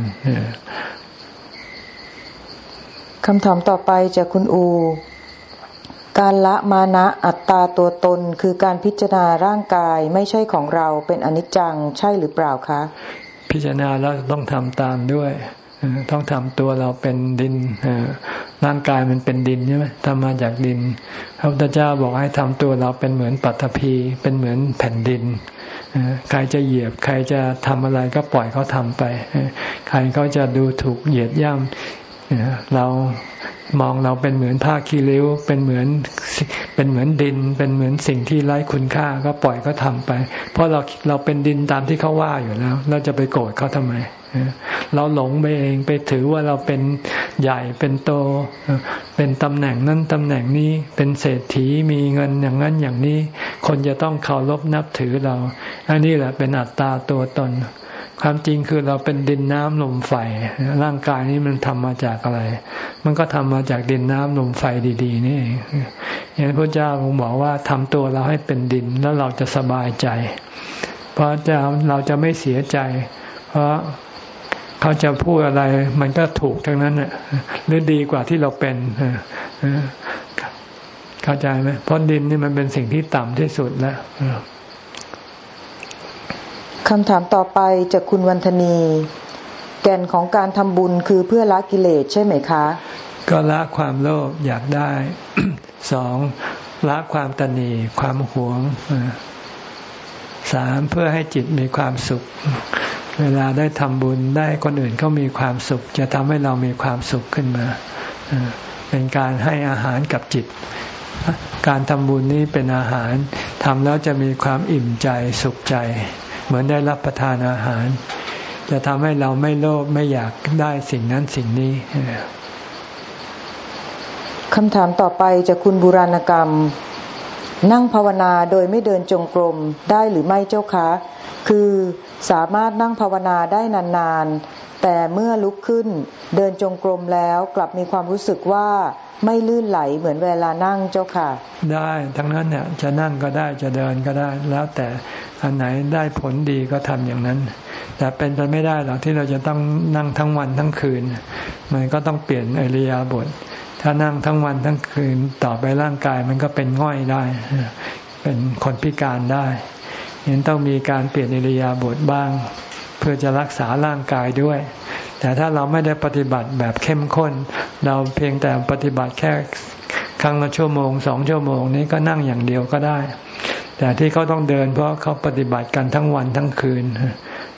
คำถามต่อไปจากคุณอู การละมานะอัตตาตัวตนคือการพิจารณาร่างกายไม่ใช่ของเราเป็นอนิจจังใช่หรือเปล่าคะ พิจารณาแล้วต้องทำตามด้วย ต้องทำตัวเราเป็นดินร่างกายมันเป็นดินใช่ไหมทำมาจากดิน พระพุทธเจ้าบอกให้ทำตัวเราเป็นเหมือนปัตภีเป็นเหมือนแผ่นดินใครจะเหยียบใครจะทำอะไรก็ปล่อยเขาทำไป ใครเขาจะดูถูกเหยียดย่ำเรามองเราเป็นเหมือนผ้าคีริ้ว เป็นเหมือนเป็นเหมือนดิน เป็นเหมือนสิ่งที่ไร้คุณค่าก็ปล่อยก็ทำไป เพราะเราเราเป็นดินตามที่เขาว่าอยู่แล้ว เราจะไปโกรธเขาทำไม เราหลงไปเองไปถือว่าเราเป็นใหญ่เป็นโต เป็นตำแหน่งนั้นตำแหน่งนี้เป็นเศรษฐีมีเงินอย่างนั้นอย่างนี้ คนจะต้องเคารพนับถือเรา อันนี้แหละเป็นอัตตาตัวตน ความจริงคือเราเป็นดินน้ำลมไฟ ร่างกายนี้มันทำมาจากอะไร มันก็ทำมาจากดินน้ำลมไฟดี ๆ นี่อย่างพระเจ้าคงบอกว่าทำตัวเราให้เป็นดินแล้วเราจะสบายใจ เพราะจะเราจะไม่เสียใจ เพราะ เขาจะพูดอะไร มันก็ถูกทั้งนั้นหรือดีกว่าที่เราเป็นเข้าใจไหมเพราะดินนี่มันเป็นสิ่งที่ต่ำที่สุดแล้วคำถามต่อไปจากคุณวันธนี แก่นของการทำบุญคือเพื่อละกิเลสใช่ไหมคะ ก็ละความโลภอยากได้สองละความตนีความหวงสามเพื่อให้จิตมีความสุข เวลาได้ทำบุญได้คนอื่นเขามีความสุข จะทำให้เรามีความสุขขึ้นมา เป็นการให้อาหารกับจิต การทำบุญนี้เป็นอาหารทำแล้วจะมีความอิ่มใจสุขใจ เหมือนได้รับประทานอาหาร จะทำให้เราไม่โลภไม่อยากได้สิ่งนั้นสิ่งนี้คำถามต่อไปจากคุณบุราณกรรม นั่งภาวนาโดยไม่เดินจงกรมได้หรือไม่เจ้าคะ คือ สามารถนั่งภาวนาได้นานๆ แต่เมื่อลุกขึ้น เดินจงกรมแล้วกลับมีความรู้สึกว่าไม่ลื่นไหลเหมือนเวลานั่งเจ้าค่ะ ได้ทั้งนั้นเนี่ยจะนั่งก็ได้จะเดินก็ได้ แล้วแต่อันไหนได้ผลดีก็ทำอย่างนั้น แต่เป็นไปไม่ได้หรอกที่เราจะต้องนั่งทั้งวันทั้งคืน มันก็ต้องเปลี่ยนอริยาบท ถ้านั่งทั้งวันทั้งคืนต่อไปร่างกายมันก็เป็นง่อยได้ เป็นคนพิการได้ ยังต้องมีการเปลี่ยนอิริยาบถบ้าง เพื่อจะรักษาร่างกายด้วย แต่ถ้าเราไม่ได้ปฏิบัติแบบเข้มข้น เราเพียงแต่ปฏิบัติแค่ครั้งละชั่วโมงสองชั่วโมงนี้ก็นั่งอย่างเดียวก็ได้ แต่ที่เขาต้องเดินเพราะเขาปฏิบัติกันทั้งวันทั้งคืน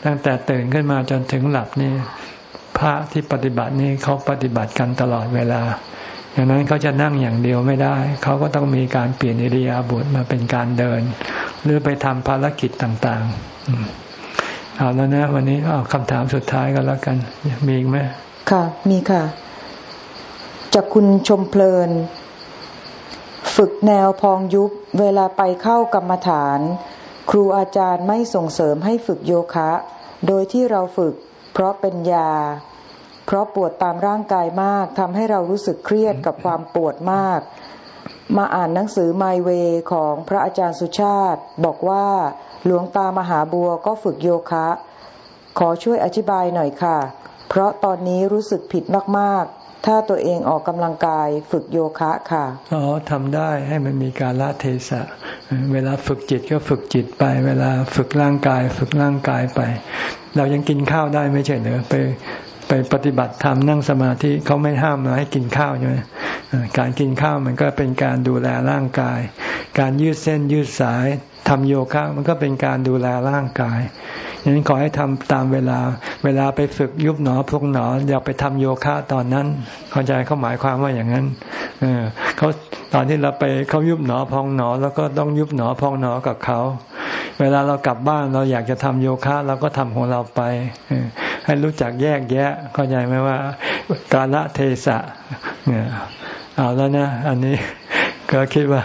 ตั้งแต่ตื่นขึ้นมาจนถึงหลับนี่พระที่ปฏิบัตินี้เขาปฏิบัติกันตลอดเวลา ดังนั้นเขาจะนั่งอย่างเดียวไม่ได้ เขาก็ต้องมีการเปลี่ยนอิริยาบถมาเป็นการเดิน หรือไปทำภารกิจต่างๆ เอาแล้วนะ วันนี้เอาคำถามสุดท้ายก็แล้วกัน มีอีกไหมค่ะ มีค่ะ จากคุณชมเพลิน ฝึกแนวพองยุบเวลาไปเข้ากรรมฐาน ครูอาจารย์ไม่ส่งเสริมให้ฝึกโยคะ โดยที่เราฝึก เพราะเป็นยา เพราะปวดตามร่างกายมากทำให้เรารู้สึกเครียดกับความปวดมาก มาอ่านหนังสือไมเวของพระอาจารย์สุชาติ บอกว่าหลวงตามหาบัวก็ฝึกโยคะ ขอช่วยอธิบายหน่อยค่ะ เพราะตอนนี้รู้สึกผิดมากๆ ถ้าตัวเองออกกำลังกายฝึกโยคะค่ะอ๋อทำได้ให้มันมีการละเทศะเวลาฝึกจิตก็ฝึกจิตไป เวลาฝึกร่างกาย ฝึกร่างกายไป เรายังกินข้าวได้ไม่ใช่เหรอไป ไปปฏิบัติธรรมนั่งสมาธิเขาไม่ห้ามเราให้กินข้าวใช่ไหมการกินข้าวมันก็เป็นการดูแลร่างกาย การยืดเส้นยืดสายทำโยคะมันก็เป็นการดูแลร่างกาย อย่างนั้นขอให้ทำตามเวลา เวลาไปฝึกยุบหนอพงหนออย่าไปทำโยคะตอนนั้น เข้าใจเขาหมายความว่าอย่างนั้น เออเขาตอนที่เราไปเขายุบหนอพองหนอ แล้วก็ต้องยุบหนอพองหนอกับเขา เวลาเรากลับบ้านเราอยากจะทำโยคะเราก็ทำของเราไป ให้รู้จักแยกแยะ เข้าใจไหมว่า กาละเทศะเนี่ยเอาแล้วนะ อันนี้ก็คิดว่า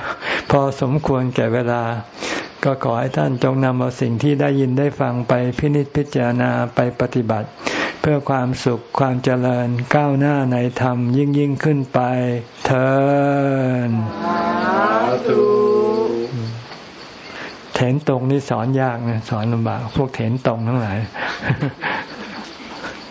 พอสมควรแก่เวลา ก็ขอให้ท่านจงนำเอาสิ่งที่ได้ยินได้ฟังไปพินิจพิจารณาไปปฏิบัติ เพื่อความสุขความเจริญก้าวหน้าในธรรมยิ่งยิ่งขึ้นไปเถิดเถนตรงนี่สอนยากนะสอนลำบากพวกเถนตรงทั้งหลาย